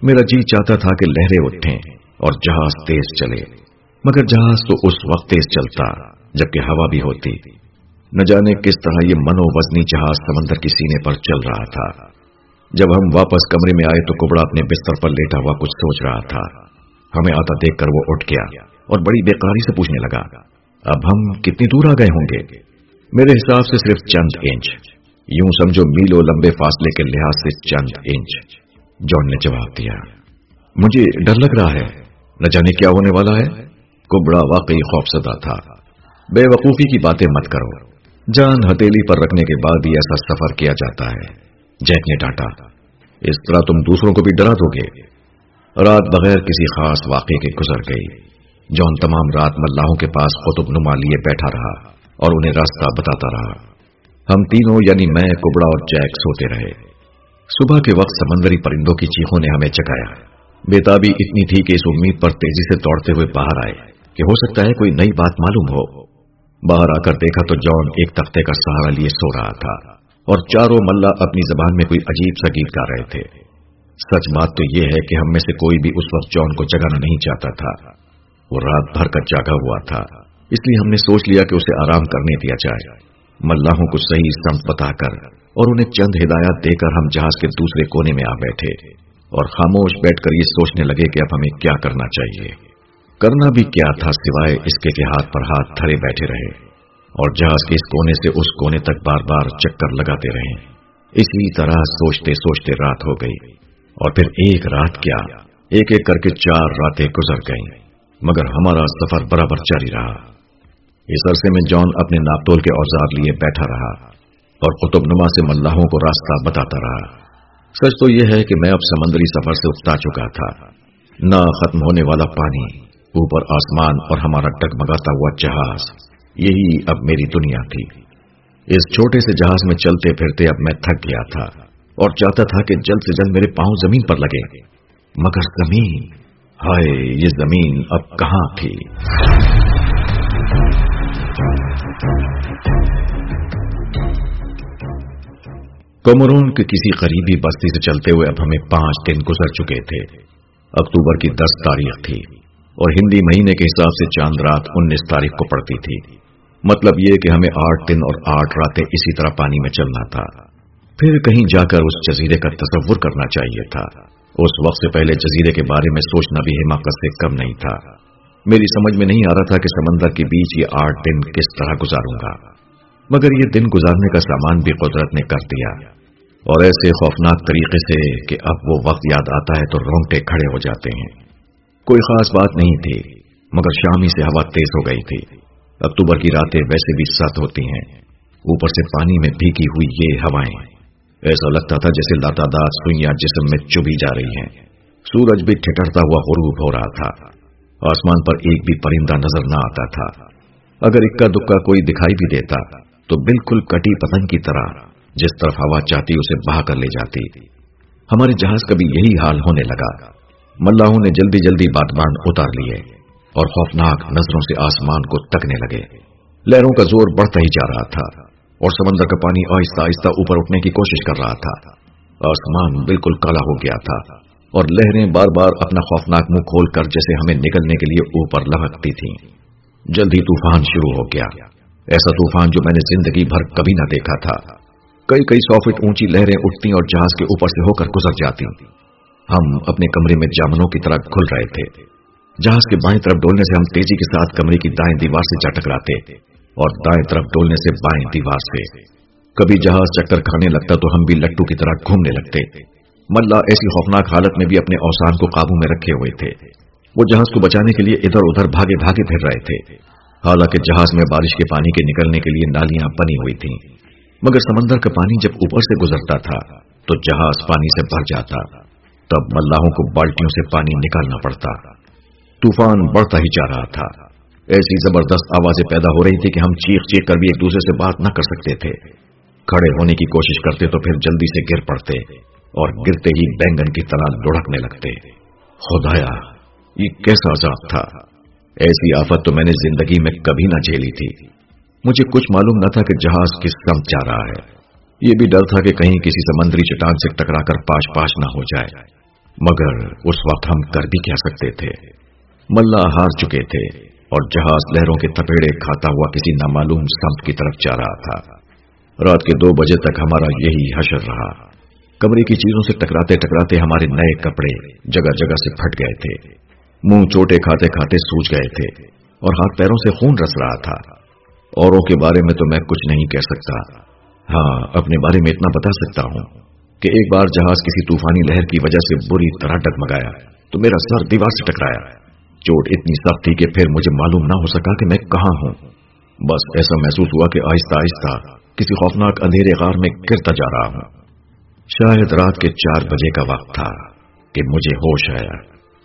میرا جی چاہتا تھا کہ لہریں اٹھیں اور جہاز تیز چلے، مگر جہاز تو اس وقت تیز چلتا جبکہ ہوا بھی ہوتی۔ نہ جانے کس طرح یہ منو وزنی جہاز سمندر کی سینے پر چل رہا تھا۔ جب ہم واپس کمرے میں آئے تو کبڑا اپنے بستر پر لیٹا ہوا کچھ سوچ رہا تھا۔ ہمیں آتا دیکھ کر وہ اٹھ گیا اور بڑی بےقراری سے پوچھنے لگا، اب ہم کتنی دور آ گئے ہوں گے؟ میرے حساب سے صرف چند انچ۔ یوں سمجھو میلو لمبے فاصلے کے لحاظ سے چند انچ۔ جون نے جواب دیا۔ مجھے ڈر لگ رہا ہے۔ نہ جانے کیا ہونے والا ہے۔ کبڑا واقعی خوفزدہ تھا۔ بے وقوفی کی باتیں مت کرو۔ جان ہتیلی پر رکھنے کے بعد ہی ایسا سفر کیا جاتا ہے۔ جیک نے ڈانٹا۔ اس طرح تم دوسروں کو بھی ڈرا دو گے۔ رات بغیر کسی خاص واقعے کے گزر گئی۔ جون تمام رات ملاحوں کے پاس قطب نما لیے بیٹھا رہا اور انہیں راستہ بتاتا رہا۔ ہم تینوں یعنی میں، کبڑا اور جیک سوتے رہے۔ صبح کے وقت سمندری پرندوں کی چیخوں نے ہمیں چکایا۔ بیتابی اتنی تھی کہ اس امید پر تیزی سے دوڑتے ہوئے باہر آئے کہ ہو سکتا ہے کوئی نئی بات معلوم ہو۔ باہر آ کر دیکھا تو جان ایک تختے کا سہارا لیے سو رہا تھا اور چاروں ملا اپنی زبان میں کوئی عجیب سا گیت گا رہے تھے۔ سچ بات تو یہ ہے کہ ہم میں سے کوئی بھی اس وقت جان کو جگانا نہیں چاہتا تھا۔ وہ رات بھر کر جاگا ہوا تھا۔ اس لیے ہم نے سوچ لیا کہ اسے آرام کرنے دیا جائے۔ ملاحوں کو صحیح سمت بتا کر اور انہیں چند ہدایات دے کر ہم جہاز کے دوسرے کونے میں آ بیٹھے اور خاموش بیٹھ کر یہ سوچنے لگے کہ اب ہمیں کیا کرنا چاہیے۔ کرنا بھی کیا تھا سوائے اس کے کہ ہاتھ پر ہاتھ تھرے بیٹھے رہے اور جہاز کے اس کونے سے اس کونے تک بار بار چکر لگاتے رہے۔ اسی طرح سوچتے سوچتے رات ہو گئی اور پھر ایک رات کیا، ایک ایک کر کے چار راتیں گزر گئیں، مگر ہمارا سفر برابر جاری رہا۔ اس عرصے میں جان اپنے ناپتول کے اوزار لیے بیٹھا رہا اور قطب نما سے ملاحوں کو راستہ بتاتا رہا۔ سچ تو یہ ہے کہ میں اب سمندری سفر سے اکتا چکا تھا۔ نہ ختم ہونے والا پانی اوپر آسمان اور ہمارا ٹگمگاتا ہوا جہاز۔ یہی اب میری دنیا تھی۔ اس چھوٹے سے جہاز میں چلتے پھرتے اب میں تھک گیا تھا اور چاہتا تھا کہ جلد سے جلد میرے پاؤں زمین پر لگے۔ مگر زمین، ہائے، یہ زمین اب کہاں تھی؟ کمرون کے کسی قریبی بستی سے چلتے ہوئے اب ہمیں پانچ دن گزر چکے تھے۔ اکتوبر کی دس تاریخ تھی۔ اور ہندی مہینے کے حساب سے چاند رات انیس تاریخ کو پڑتی تھی۔ مطلب یہ کہ ہمیں آٹھ دن اور آٹھ راتیں اسی طرح پانی میں چلنا تھا۔ پھر کہیں جا کر اس جزیرے کا تصور کرنا چاہیے تھا۔ اس وقت سے پہلے جزیرے کے بارے میں سوچنا بھی حماقت سے کم نہیں تھا۔ میری سمجھ میں نہیں آ رہا تھا کہ سمندر کے بیچ یہ آٹھ دن کس طرح گزاروں گا۔ مگر یہ دن گزارنے کا سامان بھی قدرت نے کر دیا۔ اور ایسے خوفناک طریقے سے کہ اب وہ وقت یاد آتا ہے تو رونگٹے کھڑے ہو جاتے ہیں۔ کوئی خاص بات نہیں تھی، مگر شامی سے ہوا تیز ہو گئی تھی۔ اکتوبر کی راتیں ویسے بھی سخت ہوتی ہیں۔ اوپر سے پانی میں بھیگی ہوئی یہ ہوائیں۔ ایسا لگتا تھا جیسے لاتعداد سوئیاں جسم میں چبھی جا رہی ہیں۔ سورج بھی ٹھٹرتا ہوا غروب ہو رہا تھا۔ آسمان پر ایک بھی پرندہ نظر نہ آتا تھا۔ اگر اکا دکا کوئی دکھائی بھی دیتا، تو بالکل کٹی پتنگ کی طرح جس طرف ہوا چاہتی، اسے بہا کر لے جاتی۔ ہمارے جہاز کا بھی یہی حال ہونے لگا۔ ملاحوں نے جلدی جلدی بادبان اتار لیے اور خوفناک نظروں سے آسمان کو تکنے لگے۔ لہروں کا زور بڑھتا ہی جا رہا تھا اور سمندر کا پانی آہستہ آہستہ اوپر اٹھنے کی کوشش کر رہا تھا۔ آسمان بالکل کالا ہو گیا تھا اور لہریں بار بار اپنا خوفناک منہ کھول کر جیسے ہمیں نکلنے کے لیے اوپر لہکتی تھیں۔ جلد ہی طوفان شروع ہو گیا۔ ایسا طوفان جو میں نے زندگی بھر کبھی نہ دیکھا تھا۔ کئی کئی سو فٹ اونچی لہریں اٹھتی اور جہاز کے اوپر سے ہو کر گزر جاتی۔ ہم اپنے کمرے میں جامنوں کی طرح کھل رہے تھے۔ جہاز کے بائیں طرف ڈولنے سے ہم تیزی کے ساتھ کمرے کی دائیں دیوار سے جا ٹکراتے اور دائیں طرف ڈولنے سے بائیں دیوار سے۔ کبھی جہاز چکر کھانے لگتا تو ہم بھی لٹو کی طرح گھومنے لگتے۔ ملا ایسی خوفناک حالت میں بھی اپنے اوسان کو قابو میں رکھے ہوئے تھے۔ وہ جہاز کو بچانے کے لیے ادھر ادھر بھاگے بھاگے پھر رہے تھے۔ حالانکہ جہاز میں بارش کے پانی کے نکلنے کے لیے نالیاں بنی ہوئی تھیں۔ مگر سمندر کا پانی جب اوپر سے گزرتا تھا تو جہاز پانی سے بھر جاتا۔ تب ملاحوں کو بالٹیوں سے پانی نکالنا پڑتا۔ طوفان بڑھتا ہی جا رہا تھا۔ ایسی زبردست آوازیں پیدا ہو رہی تھی کہ ہم چیخ چیخ کر بھی ایک دوسرے سے بات نہ کر سکتے تھے۔ کھڑے ہونے کی کوشش کرتے تو پھر جلدی سے گر پڑتے اور گرتے ہی بینگن کی طرح لڑکنے لگتے۔ خدایا، یہ کیسا عذاب تھا۔ ایسی آفت تو میں نے زندگی میں کبھی نہ جھیلی تھی۔ مجھے کچھ معلوم نہ تھا کہ جہاز کس کم جا رہا ہے۔ یہ بھی ڈر تھا کہ کہیں کسی سمندری چٹان سے ٹکرا کر پاش پاش نہ ہو جائے۔ مگر اس وقت ہم کر بھی کیا سکتے تھے۔ ملا ہار چکے تھے اور جہاز لہروں کے تپیڑے کھاتا ہوا کسی نامعلوم سمت کی طرف جا رہا تھا۔ رات کے دو بجے تک ہمارا یہی حشر رہا۔ کمرے کی چیزوں سے ٹکراتے ٹکراتے ہمارے نئے کپڑے جگہ جگہ سے پھٹ گئے تھے۔ منہ چوٹے کھاتے کھاتے سوج گئے تھے اور ہاتھ پیروں سے خون رس رہا تھا۔ اوروں کے بارے میں تو میں کچھ نہیں کہہ سکتا۔ ہاں اپنے بارے میں اتنا بتا سکتا ہوں۔ کہ ایک بار جہاز کسی طوفانی لہر کی وجہ سے بری طرح ڈگمگایا تو میرا سر دیوار سے ٹکرایا۔ چوٹ اتنی سخت تھی کہ پھر مجھے معلوم نہ ہو سکا کہ میں کہاں ہوں۔ بس ایسا محسوس ہوا کہ آہستہ آہستہ کسی خوفناک اندھیرے غار میں گرتا جا رہا ہوں۔ شاید رات کے چار بجے کا وقت تھا کہ مجھے ہوش آیا۔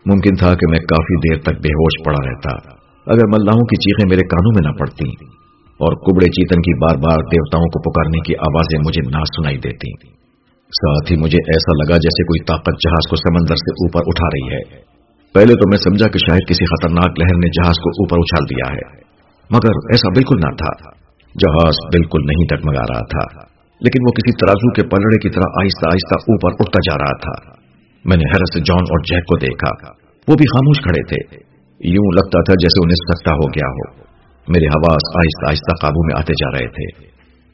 ممکن تھا کہ میں کافی دیر تک بے ہوش پڑا رہتا۔ اگر ملاحوں کی چیخیں میرے کانوں میں نہ پڑتی اور کبڑے چیتن کی بار بار دیوتاؤں کو پکارنے کی آوازیں مجھے نہ سنائی دیتی ساتھ ہی مجھے ایسا لگا جیسے کوئی طاقت جہاز کو سمندر سے اوپر اٹھا رہی ہے۔ پہلے تو میں سمجھا کہ شاید کسی خطرناک لہر نے جہاز کو اوپر اچھال دیا ہے۔ مگر ایسا بالکل نہ تھا۔ جہاز بالکل نہیں ڈگمگا رہا تھا۔ لیکن وہ کسی ترازو کے پلڑے کی طرح آہستہ آہستہ اوپر اٹھتا جا رہا تھا۔ میں نے حیرت سے جان اور جیک کو دیکھا۔ وہ بھی خاموش کھڑے تھے۔ یوں لگتا تھا جیسے انہیں سکتا ہو گیا ہو۔ میرے حواس آہستہ آہستہ قابو میں آتے جا رہے تھے۔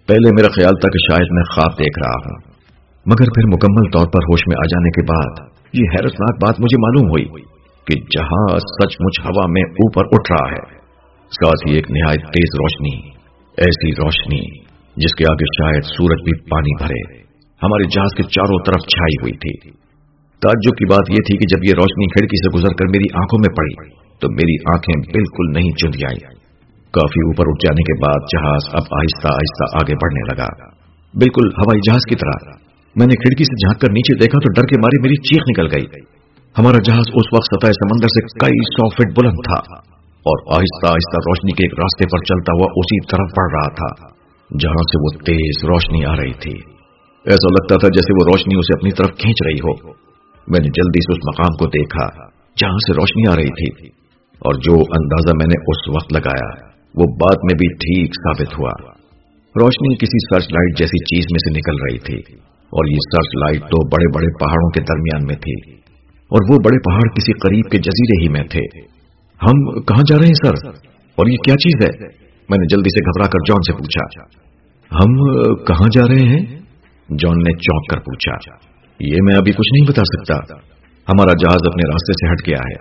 پہلے میرا خیال تھا کہ شاید میں خواب دیکھ رہا ہوں۔ مگر پھر مکمل طور پر ہوش میں آ جانے کے بعد یہ حیرتناک بات مجھے معلوم ہوئی کہ جہاز سچ مچ ہوا میں اوپر اٹھ رہا ہے ساتھ ہی ایک نہایت تیز روشنی، ایسی روشنی جس کے آگے شاید سورج بھی پانی بھرے۔ ہمارے جہاز کے چاروں طرف چھائی ہوئی تھی۔ تعجب کی بات یہ تھی کہ جب یہ روشنی کھڑکی سے گزر کر میری آنکھوں میں پڑی، تو میری آنکھیں بالکل نہیں چند آئی کافی اوپر اٹھ جانے کے بعد جہاز اب آہستہ آہستہ آگے بڑھنے لگا۔ بالکل ہوائی جہاز کی طرح۔ میں نے کھڑکی سے جھانک کر نیچے دیکھا تو ڈر کے ماری میری چیخ نکل گئی۔ ہمارا جہاز اس وقت سطح سمندر سے کئی سو فٹ بلند تھا اور آہستہ آہستہ روشنی کے ایک راستے پر چلتا ہوا اسی طرف بڑھ رہا تھا، جہاں سے وہ تیز روشنی آ رہی تھی۔ ایسا لگتا تھا جیسے وہ روشنی اسے اپنی طرف کھینچ رہی ہو۔ میں نے جلدی سے اس مقام کو دیکھا، جہاں سے روشنی آ رہی تھی۔ اور جو اندازہ میں نے اس وقت لگایا، وہ بعد میں بھی ٹھیک ثابت ہوا۔ روشنی کسی سرچ لائٹ جیسی چیز میں سے نکل رہی تھی۔ اور یہ سرچ لائٹ تو بڑے بڑے پہاڑوں کے درمیان میں تھی، اور وہ بڑے پہاڑ کسی قریب کے جزیرے ہی میں تھے۔ ہم کہاں جا رہے ہیں سر؟ اور یہ کیا چیز ہے؟ میں نے جلدی سے گھبرا کر جان سے پوچھا۔ ہم کہاں جا رہے ہیں؟ جان نے چونک کر پوچھا۔ یہ میں ابھی کچھ نہیں بتا سکتا۔ ہمارا جہاز اپنے راستے سے ہٹ گیا ہے۔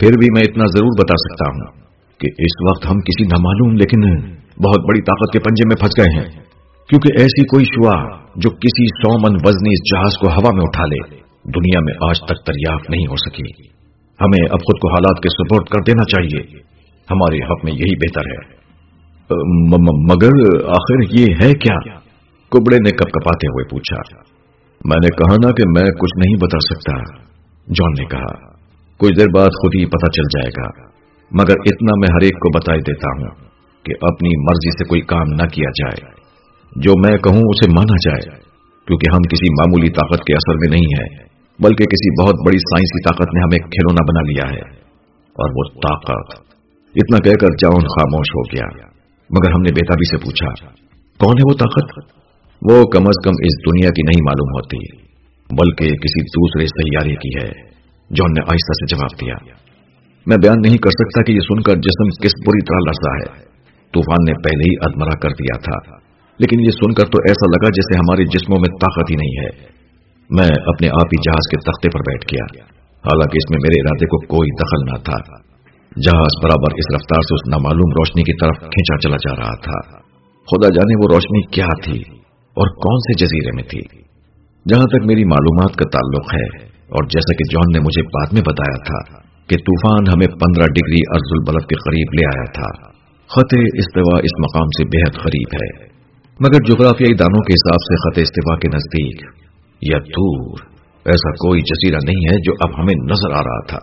پھر بھی میں اتنا ضرور بتا سکتا ہوں کہ اس وقت ہم کسی نامعلوم لیکن بہت بڑی طاقت کے پنجے میں پھنس گئے ہیں۔ کیونکہ ایسی کوئی شعا جو کسی سو من وزنی اس جہاز کو ہوا میں اٹھا لے، دنیا میں آج تک دریافت نہیں ہو سکی۔ ہمیں اب خود کو حالات کے سپورٹ کر دینا چاہیے۔ ہمارے حق میں یہی بہتر ہے۔ مگر آخر یہ ہے کیا؟ کبڑے نے کپ کپاتے ہوئے پوچھا۔ میں نے کہا نا کہ میں کچھ نہیں بتا سکتا۔ جان نے کہا۔ کچھ دیر بعد خود ہی پتا چل جائے گا۔ مگر اتنا میں ہر ایک کو بتائی دیتا ہوں کہ اپنی مرضی سے کوئی کام نہ کیا جائے۔ جو میں کہوں اسے مانا جائے، کیونکہ ہم کسی معمولی طاقت کے اثر میں نہیں ہیں، بلکہ کسی بہت بڑی سائنسی طاقت نے ہمیں کھلونا بنا لیا ہے۔ اور وہ طاقت۔ اتنا کہہ کر جاؤن خاموش ہو گیا۔ مگر ہم نے بیتابی سے پوچھا، کون ہے وہ طاقت؟ وہ کم از کم اس دنیا کی نہیں معلوم ہوتی، بلکہ کسی دوسرے سیارے کی ہے جون نے آہستہ سے جواب دیا۔ میں بیان نہیں کر سکتا کہ یہ سن کر جسم کس بری طرح لڑتا ہے۔ طوفان نے پہلے ہی ادمرا کر دیا تھا۔ لیکن یہ سن کر تو ایسا لگا جیسے ہمارے جسموں میں طاقت ہی نہیں ہے۔ میں اپنے آپ ہی جہاز کے تختے پر بیٹھ گیا۔ حالانکہ اس میں میرے ارادے کو کوئی دخل نہ تھا۔ جہاز برابر اس رفتار سے اس نامعلوم روشنی کی طرف کھینچا چلا جا رہا تھا۔ خدا جانے وہ روشنی کیا تھی اور کون سے جزیرے میں تھی۔ جہاں تک میری معلومات کا تعلق ہے اور جیسا کہ جان نے مجھے بعد میں بتایا تھا کہ طوفان ہمیں پندرہ ڈگری ارض البلد کے قریب لے آیا تھا۔ خط استوا اس مقام سے بےحد قریب ہے۔ مگر جغرافیائی دانوں کے حساب سے خط استوا کے نزدیک یا دور، ایسا کوئی جزیرہ نہیں ہے جو اب ہمیں نظر آ رہا تھا۔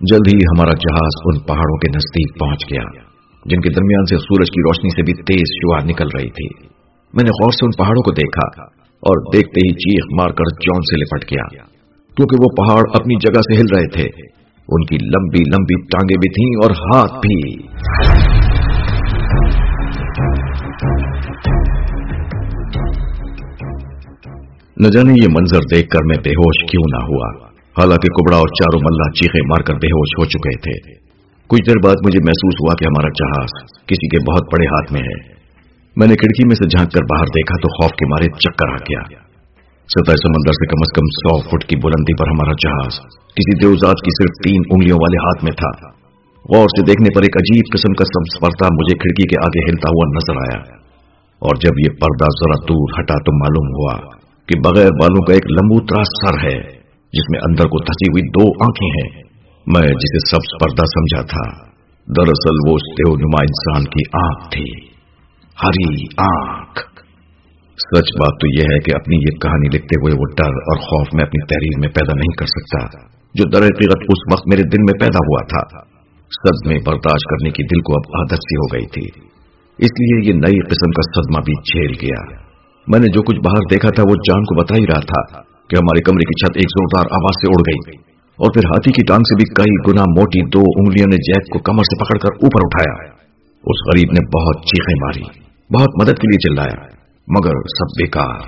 جلد ہی ہمارا جہاز ان پہاڑوں کے نزدیک پہنچ گیا، جن کے درمیان سے سورج کی روشنی سے بھی تیز شعا نکل رہی تھی۔ میں نے غور سے ان پہاڑوں کو دیکھا اور دیکھتے ہی چیخ مار کر جون سے لپٹ گیا۔ کیونکہ وہ پہاڑ اپنی جگہ سے ہل رہے تھے، ان کی لمبی لمبی ٹانگیں بھی تھیں اور ہاتھ بھی۔ نہ جانے یہ منظر دیکھ کر میں بے ہوش کیوں نہ ہوا۔ حالانکہ کبڑا اور چاروں ملا چیخے مار کر بے ہوش ہو چکے تھے۔ کچھ دیر بعد مجھے محسوس ہوا کہ ہمارا جہاز کسی کے بہت بڑے ہاتھ میں ہے۔ میں نے کھڑکی میں سے جھانک کر باہر دیکھا تو خوف کے مارے چکر آ گیا۔ سطح سمندر سے کم از کم سو فٹ کی بلندی پر ہمارا جہاز کسی دیوزاد کی صرف تین انگلیوں والے ہاتھ میں تھا۔ غور سے دیکھنے پر ایک عجیب قسم کا سبز پردہ مجھے کھڑکی کے آگے ہلتا ہوا نظر آیا۔ اور جب یہ پردہ ذرا دور ہٹا تو معلوم ہوا کہ بغیر بالوں کا ایک لمبوترا سر ہے، جس میں اندر کو تھسی ہوئی دو آنکھیں ہیں۔ میں جسے سب پردہ سمجھا تھا، دراصل وہ دیو نما انسان کی آنکھ تھی۔ ہری آنکھ۔ سچ بات تو یہ ہے کہ اپنی یہ کہانی لکھتے ہوئے وہ ڈر اور خوف میں اپنی تحریر میں پیدا نہیں کر سکتا، جو در حقیقت اس وقت میرے دل میں پیدا ہوا تھا۔ صدمے برداشت کرنے کی دل کو اب عادت سی ہو گئی تھی۔ اس لیے یہ نئی قسم کا صدمہ بھی جھیل گیا۔ میں نے جو کچھ باہر دیکھا تھا وہ جان کو بتا ہی رہا تھا کہ ہمارے کمرے کی چھت ایک زوردار آواز سے اڑ گئی اور پھر ہاتھی کی ٹانگ سے بھی کئی گنا موٹی دو انگلیوں نے جیک کو کمر سے پکڑ کر اوپر اٹھایا۔ اس غریب نے بہت چیخیں ماری، بہت مدد کے لیے چلایا، مگر سب بیکار۔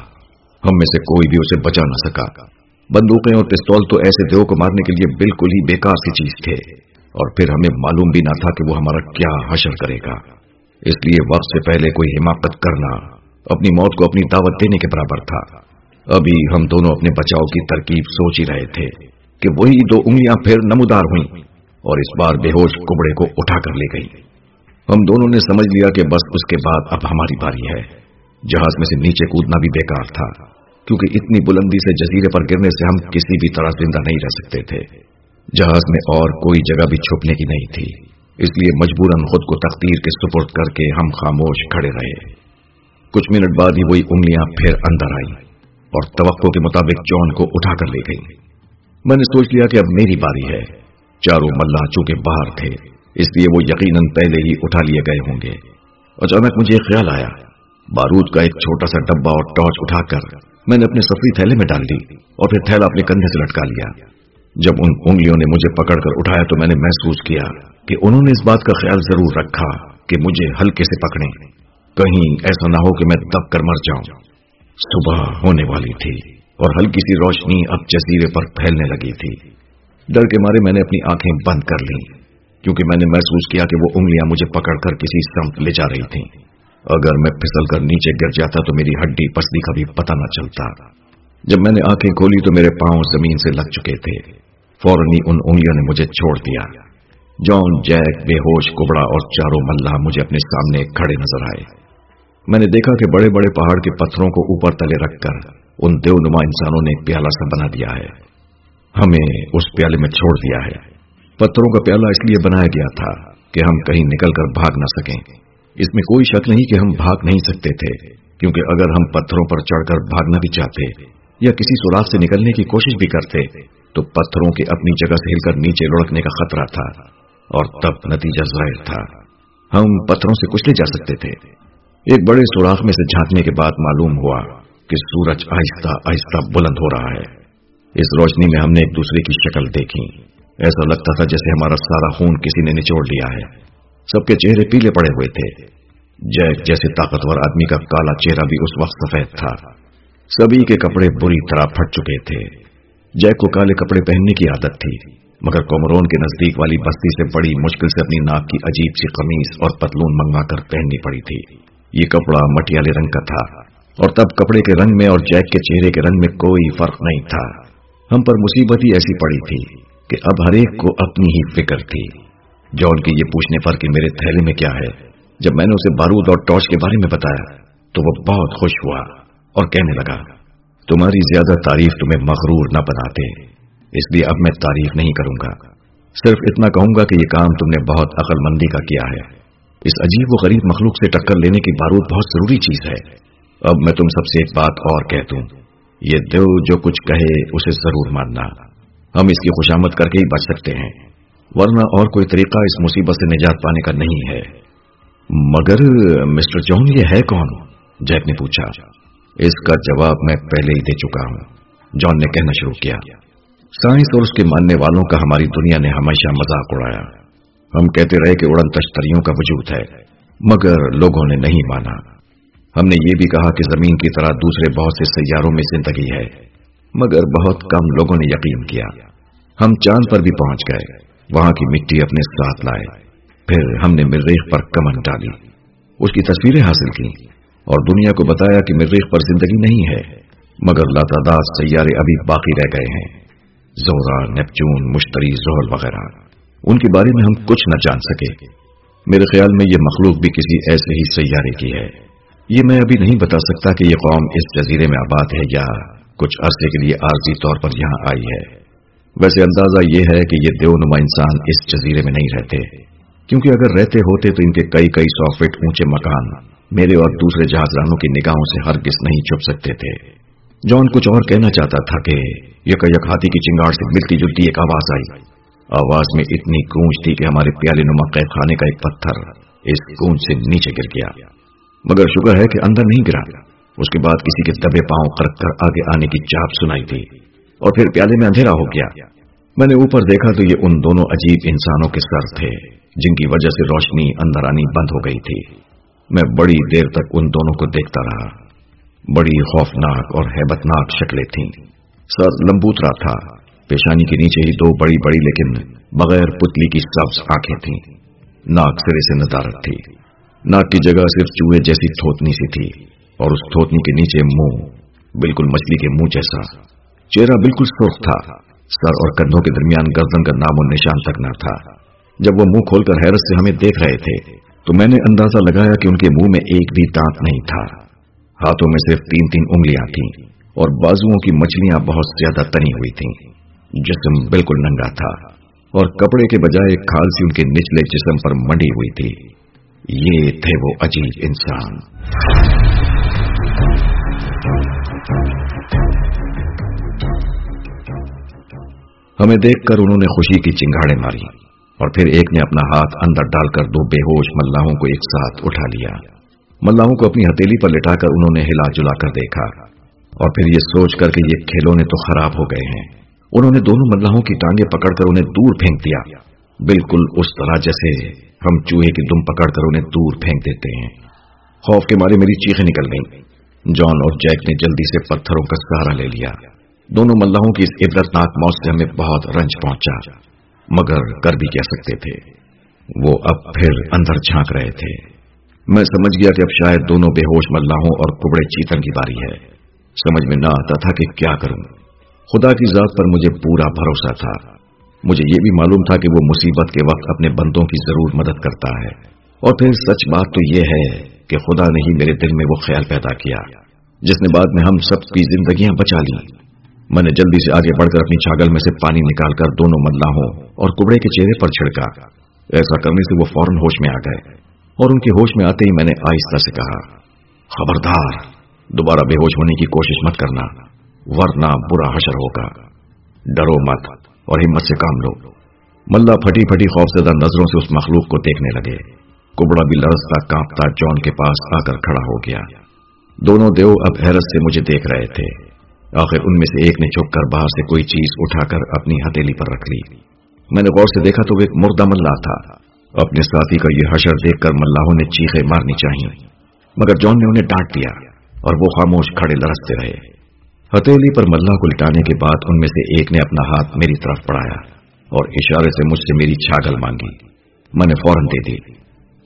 ہم میں سے کوئی بھی اسے بچا نہ سکا۔ بندوقیں اور پستول تو ایسے دیو کو مارنے کے لیے بالکل ہی بیکار سی چیز تھے۔ اور پھر ہمیں معلوم بھی نہ تھا کہ وہ ہمارا کیا حشر کرے گا۔ اس لیے وقت سے پہلے کوئی حماقت کرنا اپنی موت کو اپنی دعوت دینے کے برابر تھا۔ ابھی ہم دونوں اپنے بچاؤ کی ترکیب سوچ ہی رہے تھے کہ وہی دو انگلیاں پھر نمودار ہوئیں اور اس بار بے ہوش کبڑے کو اٹھا کر لے گئی ہم دونوں نے سمجھ لیا کہ بس اس کے بعد اب ہماری باری ہے۔ جہاز میں سے نیچے کودنا بھی بیکار تھا، کیونکہ اتنی بلندی سے جزیرے پر گرنے سے ہم کسی بھی طرح زندہ نہیں رہ سکتے تھے۔ جہاز میں اور کوئی جگہ بھی چھپنے کی نہیں تھی، اس لیے مجبوراً خود کو تقدیر کے سپرد کر کے ہم خاموش کھڑے رہے۔ کچھ منٹ بعد ہی وہی انگلیاں پھر اندر آئی اور توقع کے مطابق جون کو اٹھا کر لے گئی میں نے سوچ لیا کہ اب میری باری ہے۔ چاروں ملا چونکہ باہر تھے، اس لیے وہ یقیناً پہلے ہی اٹھا لیے گئے ہوں گے۔ اچانک مجھے ایک خیال آیا بارود کا ایک چھوٹا سا ڈبا اور ٹارچ اٹھا کر میں نے اپنے سفری تھیلے میں ڈال دی اور پھر تھیلا اپنے کندھے سے لٹکا لیا۔ جب ان انگلیوں نے مجھے پکڑ کر اٹھایا تو میں نے محسوس کیا کہ انہوں نے اس بات کا خیال ضرور رکھا کہ مجھے ہلکے سے پکڑیں۔ کہیں ایسا نہ ہو کہ میں دب کر مر جاؤں۔ صبح ہونے والی تھی اور ہلکی سی روشنی اب جزیرے پر پھیلنے لگی تھی۔ ڈر کے مارے میں نے اپنی آنکھیں بند کر لی کیونکہ میں نے محسوس کیا کہ وہ انگلیاں مجھے پکڑ کر کسی سمت لے جا رہی تھیں۔ اگر میں پھسل کر نیچے گر جاتا تو میری ہڈی پسلی کا بھی پتہ نہ چلتا۔ جب میں نے آنکھیں کھولی تو میرے پاؤں زمین سے لگ چکے تھے۔ فوراً ان انگلیوں نے مجھے چھوڑ دیا۔ جان، جیک، بے ہوش، کبڑا اور چاروں ملا مجھے اپنے سامنے کھڑے نظر آئے۔ میں نے دیکھا کہ بڑے بڑے پہاڑ کے پتھروں کو اوپر تلے رکھ کر ان دیو نما انسانوں نے پیالہ سا بنا دیا ہے۔ ہمیں اس پیالے میں چھوڑ دیا ہے۔ پتھروں کا پیالہ اس لیے بنایا گیا تھا کہ ہم کہیں نکل کر بھاگ نہ سکیں۔ اس میں کوئی شک نہیں کہ ہم بھاگ نہیں سکتے تھے، کیونکہ اگر ہم پتھروں پر چڑھ کر بھاگنا بھی چاہتے یا کسی سوراخ سے نکلنے کی کوشش بھی کرتے، تو پتھروں کے اپنی جگہ سے ہل کر نیچے لڑکنے کا خطرہ تھا اور تب نتیجہ ظاہر تھا۔ ہم پتھروں سے کچھ لے جا سکتے تھے۔ ایک بڑے سوراخ میں سے جھانکنے کے بعد معلوم ہوا کہ سورج آہستہ آہستہ بلند ہو رہا ہے۔ اس روشنی میں ہم نے ایک دوسرے کی شکل دیکھی۔ ایسا لگتا تھا جیسے ہمارا سارا خون کسی نے نچوڑ لیا ہے۔ سب کے چہرے پیلے پڑے ہوئے تھے۔ جیک جیسے طاقتور آدمی کا کالا چہرہ بھی اس وقت سفید تھا۔ سبھی کے کپڑے بری طرح پھٹ چکے تھے۔ جیک کو کالے کپڑے پہننے کی عادت تھی، مگر کومرون کے نزدیک والی بستی سے بڑی مشکل سے اپنی ناک کی عجیب سی قمیض اور پتلون منگوا کر پہننی پڑی تھی۔ یہ کپڑا مٹیالے رنگ کا تھا اور تب کپڑے کے رنگ میں اور جیک کے چہرے کے رنگ میں کوئی فرق نہیں تھا۔ ہم پر مصیبت ہی ایسی پڑی تھی کہ اب ہر ایک کو اپنی ہی فکر تھی۔ جان کے یہ پوچھنے پر کہ میرے تھیلے میں کیا ہے، جب میں نے اسے بارود اور ٹارچ کے بارے میں بتایا تو وہ بہت خوش ہوا اور کہنے لگا، تمہاری زیادہ تعریف تمہیں مغرور نہ بناتے، اس لیے اب میں تعریف نہیں کروں گا۔ صرف اتنا کہوں گا کہ یہ کام تم نے بہت عقل مندی کا کیا ہے۔ اس عجیب و غریب مخلوق سے ٹکر لینے کی بارود بہت ضروری چیز ہے۔ اب میں تم سب سے ایک بات اور کہہ دوں۔ یہ دیو جو کچھ کہے اسے ضرور ماننا۔ ہم اس کی خوشامد کر کے ہی بچ سکتے ہیں۔ ورنہ اور کوئی طریقہ اس مصیبت سے نجات پانے کا نہیں ہے۔ مگر مسٹر جون یہ ہے کون؟ جیک نے پوچھا۔ اس کا جواب میں پہلے ہی دے چکا ہوں۔ جان نے کہنا شروع کیا۔ سائنس اور اس کے ماننے والوں کا ہماری دنیا نے ہمیشہ مذاق اڑایا۔ ہم کہتے رہے کہ اڑن تشتریوں کا وجود ہے، مگر لوگوں نے نہیں مانا۔ ہم نے یہ بھی کہا کہ زمین کی طرح دوسرے بہت سے سیاروں میں زندگی ہے، مگر بہت کم لوگوں نے یقین کیا۔ ہم چاند پر بھی پہنچ گئے، وہاں کی مٹی اپنے ساتھ لائے۔ پھر ہم نے مریخ پر کمن ڈالی، اس کی تصویریں حاصل کی اور دنیا کو بتایا کہ مریخ پر زندگی نہیں ہے، مگر لاتعداد سیارے ابھی باقی رہ گئے ہیں۔ زورا نیپچون، مشتری زہر وغیرہ۔ ان کے بارے میں ہم کچھ نہ جان سکے۔ میرے خیال میں یہ مخلوق بھی کسی ایسے ہی سیارے کی ہے۔ یہ میں ابھی نہیں بتا سکتا کہ یہ قوم اس جزیرے میں آباد ہے یا کچھ عرصے کے لیے عارضی طور پر یہاں آئی ہے۔ ویسے اندازہ یہ ہے کہ یہ دیو نما انسان اس جزیرے میں نہیں رہتے۔ کیونکہ اگر رہتے ہوتے تو ان کے کئی کئی سو فٹ اونچے مکان میرے اور دوسرے جہاز کی نگاہوں سے ہرگز نہیں چھپ سکتے تھے۔ جون کچھ اور کہنا چاہتا تھا کہ یک یک ہاتھی کی چنگاڑ سے ملتی جلتی ایک آواز آئی۔ آواز میں اتنی گونج تھی کہ ہمارے پیالے نما قید خانے کا ایک پتھر اس گونج سے نیچے گر گیا۔ مگر شکر ہے کہ اندر نہیں گرا۔ اس کے بعد کسی کے دبے پاؤں کرک کر آگے آنے کی چاپ سنائی تھی۔ اور پھر پیالے میں اندھیرا ہو گیا۔ میں نے اوپر دیکھا تو یہ ان دونوں عجیب انسانوں کے سر تھے، جن کی وجہ سے روشنی اندر آنی بند ہو گئی تھی۔ میں بڑی دیر تک ان دونوں کو دیکھتا رہا۔ بڑی خوفناک اور ہیبتناک شکلیں تھیں۔ سر لمبوترا تھا۔ پیشانی کے نیچے ہی دو بڑی بڑی لیکن بغیر پتلی کی سبز آنکھیں تھیں۔ ناک سرے سے ندارت تھی۔ ناک کی جگہ صرف چوہے جیسی تھوتنی سی تھی اور اس تھوتنی کے نیچے منہ بالکل مچھلی کے منہ جیسا۔ چہرہ بالکل سرخ تھا۔ سر اور کندھوں کے درمیان گردن کا نام و نشان تک نہ تھا۔ جب وہ منہ کھول کر حیرت سے ہمیں دیکھ رہے تھے، تو میں نے اندازہ لگایا کہ ان کے منہ میں ایک بھی دانت نہیں تھا۔ ہاتھوں میں صرف تین تین انگلیاں تھیں اور بازوؤں کی مچھلیاں بہت زیادہ تنی ہوئی تھیں۔ جسم بالکل ننگا تھا اور کپڑے کے بجائے کھالسی ان کے نچلے جسم پر منڈی ہوئی تھی۔ یہ تھے وہ عجیب انسان۔ ہمیں دیکھ کر انہوں نے خوشی کی چنگاڑے ماری اور پھر ایک نے اپنا ہاتھ اندر ڈال کر دو بے ہوش ملاحوں کو ایک ساتھ اٹھا لیا۔ ملاحوں کو اپنی ہتیلی پر لٹا کر انہوں نے ہلا جلا کر دیکھا اور پھر یہ سوچ کر کہ یہ کھلونے تو خراب ہو گئے ہیں۔ انہوں نے دونوں ملاحوں کی ٹانگیں پکڑ کر انہیں دور پھینک دیا۔ بالکل اس طرح جیسے ہم چوہے کی دم پکڑ کر انہیں دور پھینک دیتے ہیں۔ خوف کے مارے میری چیخیں نکل گئیں۔ جان اور جیک نے جلدی سے پتھروں کا سہارا لے لیا۔ دونوں ملاحوں کی اس عبرتناک موت سے ہمیں بہت رنج پہنچا۔ مگر کر بھی کہہ سکتے تھے۔ وہ اب پھر اندر جھانک رہے تھے۔ میں سمجھ گیا کہ اب شاید دونوں بے ہوش ملاحوں اور کبڑے چیتن کی باری ہے۔ سمجھ میں نہ آتا تھا کہ کیا کروں۔ خدا کی ذات پر مجھے پورا بھروسہ تھا۔ مجھے یہ بھی معلوم تھا کہ وہ مصیبت کے وقت اپنے بندوں کی ضرور مدد کرتا ہے۔ اور پھر سچ بات تو یہ ہے کہ خدا نے ہی میرے دل میں وہ خیال پیدا کیا، جس نے بعد میں ہم سب کی زندگیاں بچا لی میں نے جلدی سے آگے بڑھ کر اپنی چھاگل میں سے پانی نکال کر دونوں ملاحوں اور کبڑے کے چہرے پر چھڑکا۔ ایسا کرنے سے وہ فوراً ہوش میں آ گئے۔ اور ان کے ہوش میں آتے ہی میں نے آہستہ سے کہا، خبردار، دوبارہ بے ہوش ہونے کی کوشش مت کرنا۔ ورنہ برا حشر ہوگا۔ ڈرو مت اور ہمت سے کام لو۔ ملا پھٹی پھٹی خوفزدہ نظروں سے اس مخلوق کو دیکھنے لگے۔ کبڑا بھی لرستا کانپتا جون کے پاس آ کر کھڑا ہو گیا۔ دونوں دیو اب حیرت سے مجھے دیکھ رہے تھے۔ آخر ان میں سے ایک نے چھپ کر باہر سے کوئی چیز اٹھا کر اپنی ہتھیلی پر رکھ لی۔ میں نے غور سے دیکھا تو وہ ایک مردہ ملا تھا۔ اپنے ساتھی کا یہ حشر دیکھ کر ملاحوں نے چیخے مارنی چاہیے مگر جون نے انہیں ڈانٹ دیا اور وہ خاموش کھڑے لرستے رہے۔ ہتھیلی پر ملا کو لٹانے کے بعد ان میں سے ایک نے اپنا ہاتھ میری طرف پڑھایا اور اشارے سے مجھ سے میری چھاگل مانگی۔ میں نے فوراً دے دی۔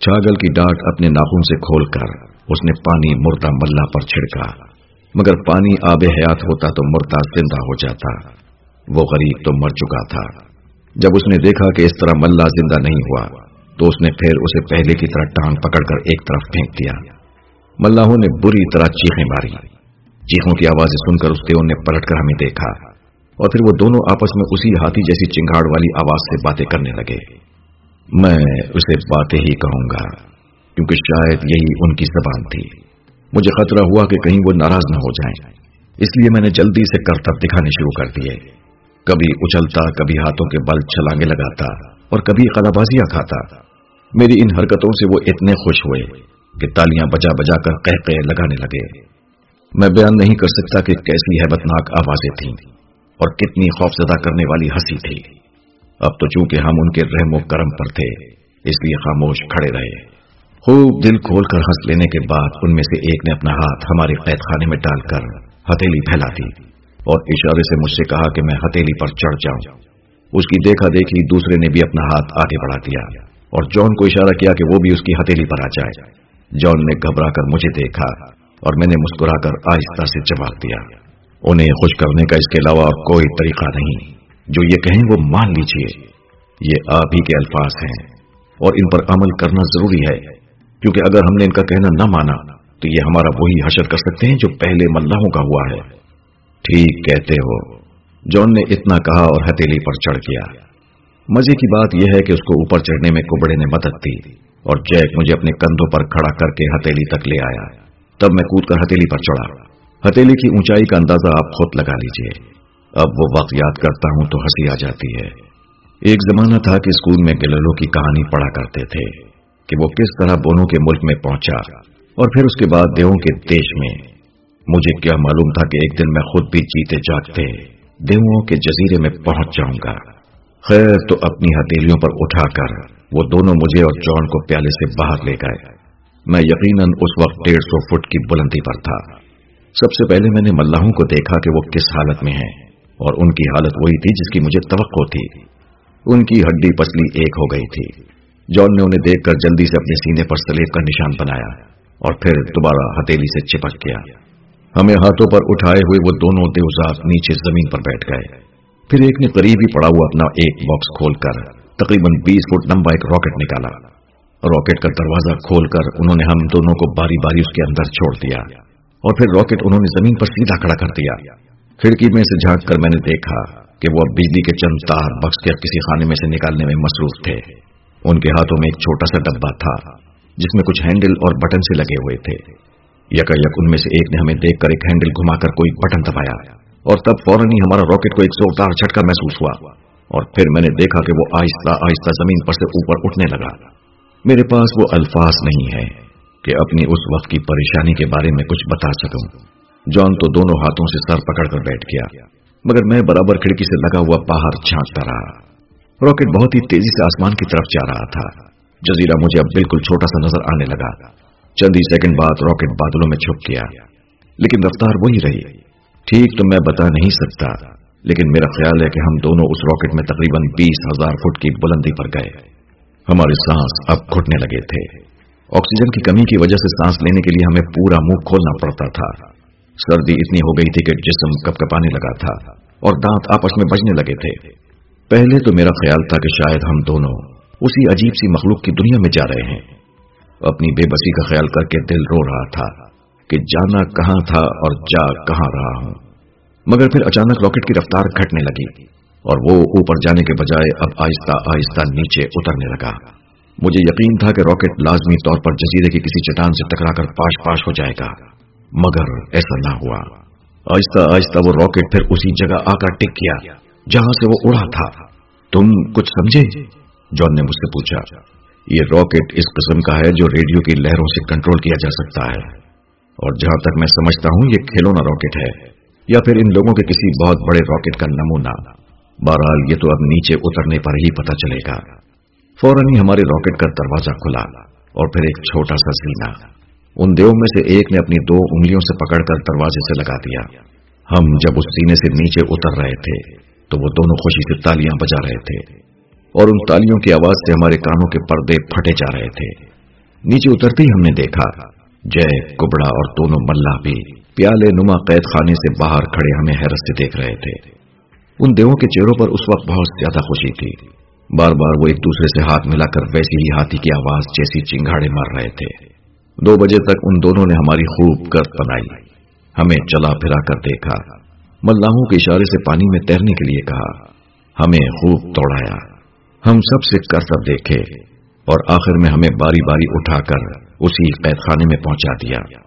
چھاگل کی ڈاٹ اپنے ناخن سے کھول کر اس نے پانی مردہ ملا پر چھڑکا۔ مگر پانی آب حیات ہوتا تو مردہ زندہ ہو جاتا۔ وہ غریب تو مر چکا تھا۔ جب اس نے دیکھا کہ اس طرح ملا زندہ نہیں ہوا، تو اس نے پھر اسے پہلے کی طرح ٹانگ پکڑ کر ایک طرف پھینک دیا۔ ملاحوں نے بری طرح چیخیں ماری۔ چیخوں کی آوازیں سن کر اس دیو نے پلٹ کر ہمیں دیکھا اور پھر وہ دونوں آپس میں اسی ہاتھی جیسی چنگاڑ والی آواز سے باتیں کرنے لگے۔ میں اسے باتیں ہی کہوں گا، کیونکہ شاید یہی ان کی زبان تھی۔ مجھے خطرہ ہوا کہ کہیں وہ ناراض نہ ہو جائیں۔ اس لیے میں نے جلدی سے کرتب دکھانے شروع کر دیے۔ کبھی اچلتا، کبھی ہاتھوں کے بل چھلانگے لگاتا اور کبھی قلابازیاں کھاتا۔ میری ان حرکتوں سے وہ اتنے خوش ہوئے کہ تالیاں بجا بجا کر کہ لگانے لگے۔ میں بیان نہیں کر سکتا کہ کیسی ہیبتناک آوازیں تھیں اور کتنی خوفزدہ کرنے والی ہنسی تھی۔ اب تو چونکہ ہم ان کے رحم و کرم پر تھے، اس لیے خاموش کھڑے رہے۔ خوب دل کھول کر ہنس لینے کے بعد ان میں سے ایک نے اپنا ہاتھ ہمارے قید خانے میں ڈال کر ہتھیلی پھیلا دی اور اشارے سے مجھ سے کہا کہ میں ہتھیلی پر چڑھ جاؤں۔ اس کی دیکھا دیکھی دوسرے نے بھی اپنا ہاتھ آگے بڑھا دیا اور جان کو اشارہ کیا کہ وہ بھی اس کی ہتھیلی پر آ جائے۔ جان نے گھبرا کر مجھے دیکھا۔ اور میں نے مسکرا کر آہستہ سے جواب دیا۔ انہیں خوش کرنے کا اس کے علاوہ کوئی طریقہ نہیں۔ جو یہ کہیں وہ مان لیجیے۔ یہ آپ ہی کے الفاظ ہیں۔ اور ان پر عمل کرنا ضروری ہے۔ کیونکہ اگر ہم نے ان کا کہنا نہ مانا، تو یہ ہمارا وہی حشر کر سکتے ہیں جو پہلے ملاحوں کا ہوا ہے۔ ٹھیک کہتے ہو۔ جون نے اتنا کہا اور ہتیلی پر چڑھ گیا۔ مزے کی بات یہ ہے کہ اس کو اوپر چڑھنے میں کبڑے نے مدد دی اور جیک مجھے اپنے کندھوں پر کھڑا کر کے ہتیلی تک لے آیا۔ تب میں کود کر ہتیلی پر چڑھا۔ ہتیلی کی اونچائی کا اندازہ آپ خود لگا لیجیے۔ اب وہ وقت یاد کرتا ہوں تو ہنسی آ جاتی ہے۔ ایک زمانہ تھا کہ اسکول میں گللوں کی کہانی پڑھا کرتے تھے کہ وہ کس طرح بونوں کے ملک میں پہنچا اور پھر اس کے بعد دیووں کے دیش میں۔ مجھے کیا معلوم تھا کہ ایک دن میں خود بھی جیتے جاگتے دیووں کے جزیرے میں پہنچ جاؤں گا۔ خیر تو اپنی ہتھیلیوں پر اٹھا کر وہ دونوں مجھے اور جان کو پیالے سے باہر لے گئے۔ میں یقیناً اس وقت ڈیڑھ سو فٹ کی بلندی پر تھا۔ سب سے پہلے میں نے ملاحوں کو دیکھا کہ وہ کس حالت میں ہیں، اور ان کی حالت وہی تھی جس کی مجھے توقع تھی۔ ان کی ہڈی پسلی ایک ہو گئی تھی۔ جان نے انہیں دیکھ کر جلدی سے اپنے سینے پر سلیب کا نشان بنایا اور پھر دوبارہ ہتیلی سے چپک گیا۔ ہمیں ہاتھوں پر اٹھائے ہوئے وہ دونوں دیوزات نیچے زمین پر بیٹھ گئے۔ پھر ایک نے قریب ہی پڑا ہوا اپنا ایک باکس کھول کر تقریباً بیس فٹ لمبا ایک راکٹ نکالا۔ راکٹ کا دروازہ کھول کر انہوں نے ہم دونوں کو باری باری اس کے اندر چھوڑ دیا اور پھر راکٹ انہوں نے زمین پر سیدھا کھڑا کر دیا۔ کھڑکی میں سے جھانک کر میں نے دیکھا کہ وہ اب بجلی کے چند تار بخش کے کسی خانے میں سے نکالنے میں مصروف تھے۔ ان کے ہاتھوں میں ایک چھوٹا سا ڈبا تھا جس میں کچھ ہینڈل اور بٹن سے لگے ہوئے تھے۔ یک ان میں سے ایک نے ہمیں دیکھ کر ایک ہینڈل گھما کر کوئی بٹن دبایا اور تب فوراً ہی ہمارا راکٹ کو ایک زوردار جھٹکا محسوس ہوا اور پھر میں نے دیکھا کہ وہ آہستہ آہستہ زمین پر سے اوپر اٹھنے لگا۔ میرے پاس وہ الفاظ نہیں ہے کہ اپنی اس وقت کی پریشانی کے بارے میں کچھ بتا سکوں۔ جان تو دونوں ہاتھوں سے سر پکڑ کر بیٹھ گیا، مگر میں برابر کھڑکی سے لگا ہوا باہر چھانٹتا رہا۔ راکٹ بہت ہی تیزی سے آسمان کی طرف جا رہا تھا۔ جزیرہ مجھے اب بالکل چھوٹا سا نظر آنے لگا۔ چند ہی سیکنڈ بعد راکٹ بادلوں میں چھپ گیا۔ لیکن رفتار وہی رہی۔ ٹھیک تو میں بتا نہیں سکتا، لیکن میرا خیال ہے کہ ہم دونوں اس راکٹ میں تقریباً بیس ہزار فٹ کی بلندی پر گئے۔ ہمارے سانس اب گھٹنے لگے تھے۔ آکسیجن کی کمی کی وجہ سے سانس لینے کے لیے ہمیں پورا منہ کھولنا پڑتا تھا۔ سردی اتنی ہو گئی تھی کہ جسم کپ کپانے لگا تھا اور دانت آپس میں بجنے لگے تھے۔ پہلے تو میرا خیال تھا کہ شاید ہم دونوں اسی عجیب سی مخلوق کی دنیا میں جا رہے ہیں۔ اپنی بے بسی کا خیال کر کے دل رو رہا تھا کہ جانا کہاں تھا اور جا کہاں رہا ہوں۔ مگر پھر اچانک راکٹ کی رفتار گھٹنے لگی۔ اور وہ اوپر جانے کے بجائے اب آہستہ آہستہ نیچے اترنے لگا۔ مجھے یقین تھا کہ راکٹ لازمی طور پر جزیرے کی کسی چٹان سے ٹکرا کر پاش پاش ہو جائے گا، مگر ایسا نہ ہوا۔ آہستہ آہستہ وہ راکٹ پھر اسی جگہ آ کر ٹک گیا، جہاں سے وہ اڑا تھا۔ تم کچھ سمجھے؟ جان نے مجھ سے پوچھا۔ یہ راکٹ اس قسم کا ہے جو ریڈیو کی لہروں سے کنٹرول کیا جا سکتا ہے۔ اور جہاں تک میں سمجھتا ہوں، یہ کھلونا راکٹ ہے، یا پھر ان لوگوں کے کسی بہت بڑے راکٹ کا نمونہ۔ بہرحال یہ تو اب نیچے اترنے پر ہی پتا چلے گا۔ فوراً ہی ہمارے راکٹ کا دروازہ کھلا اور پھر ایک چھوٹا سا سینا۔ ان دیو میں سے ایک نے اپنی دو انگلیوں سے پکڑ کر دروازے سے لگا دیا۔ ہم جب اس سینے سے نیچے اتر رہے تھے تو وہ دونوں خوشی سے تالیاں بجا رہے تھے اور ان تالیوں کی آواز سے ہمارے کانوں کے پردے پھٹے جا رہے تھے۔ نیچے اترتے ہی ہم نے دیکھا، جے، کبڑا اور دونوں ملا بھی پیالے نما قید خانے سے باہر کھڑے ہمیں حیرت سے دیکھ رہے تھے۔ ان دیووں کے چہروں پر اس وقت بہت زیادہ خوشی تھی۔ بار بار وہ ایک دوسرے سے ہاتھ ملا کر ویسی ہی ہاتھی کی آواز جیسی چنگاڑے مار رہے تھے۔ دو بجے تک ان دونوں نے ہماری خوب گرد بنائی۔ ہمیں چلا پھرا کر دیکھا۔ ملاحوں کے اشارے سے پانی میں تیرنے کے لیے کہا۔ ہمیں خوب توڑایا ہم سب سے کر سب دیکھے اور آخر میں ہمیں باری باری اٹھا کر اسی قید خانے میں پہنچا دیا۔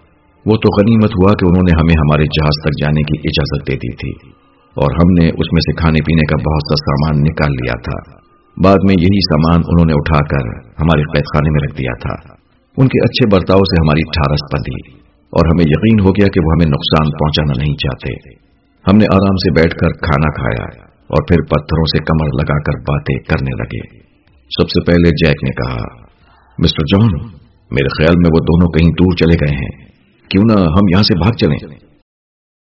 وہ تو غنیمت ہوا کہ انہوں نے ہمیں ہمارے جہاز تک جانے کی اجازت دے دی تھی۔ اور ہم نے اس میں سے کھانے پینے کا بہت سا سامان نکال لیا تھا۔ بعد میں یہی سامان انہوں نے اٹھا کر ہمارے قید خانے میں رکھ دیا تھا۔ ان کے اچھے برتاؤ سے ہماری ٹھارس بندی اور ہمیں یقین ہو گیا کہ وہ ہمیں نقصان پہنچانا نہیں چاہتے۔ ہم نے آرام سے بیٹھ کر کھانا کھایا اور پھر پتھروں سے کمر لگا کر باتیں کرنے لگے۔ سب سے پہلے جیک نے کہا، مسٹر جان، میرے خیال میں وہ دونوں کہیں دور چلے گئے ہیں۔ کیوں نہ ہم یہاں سے بھاگ چلیں؟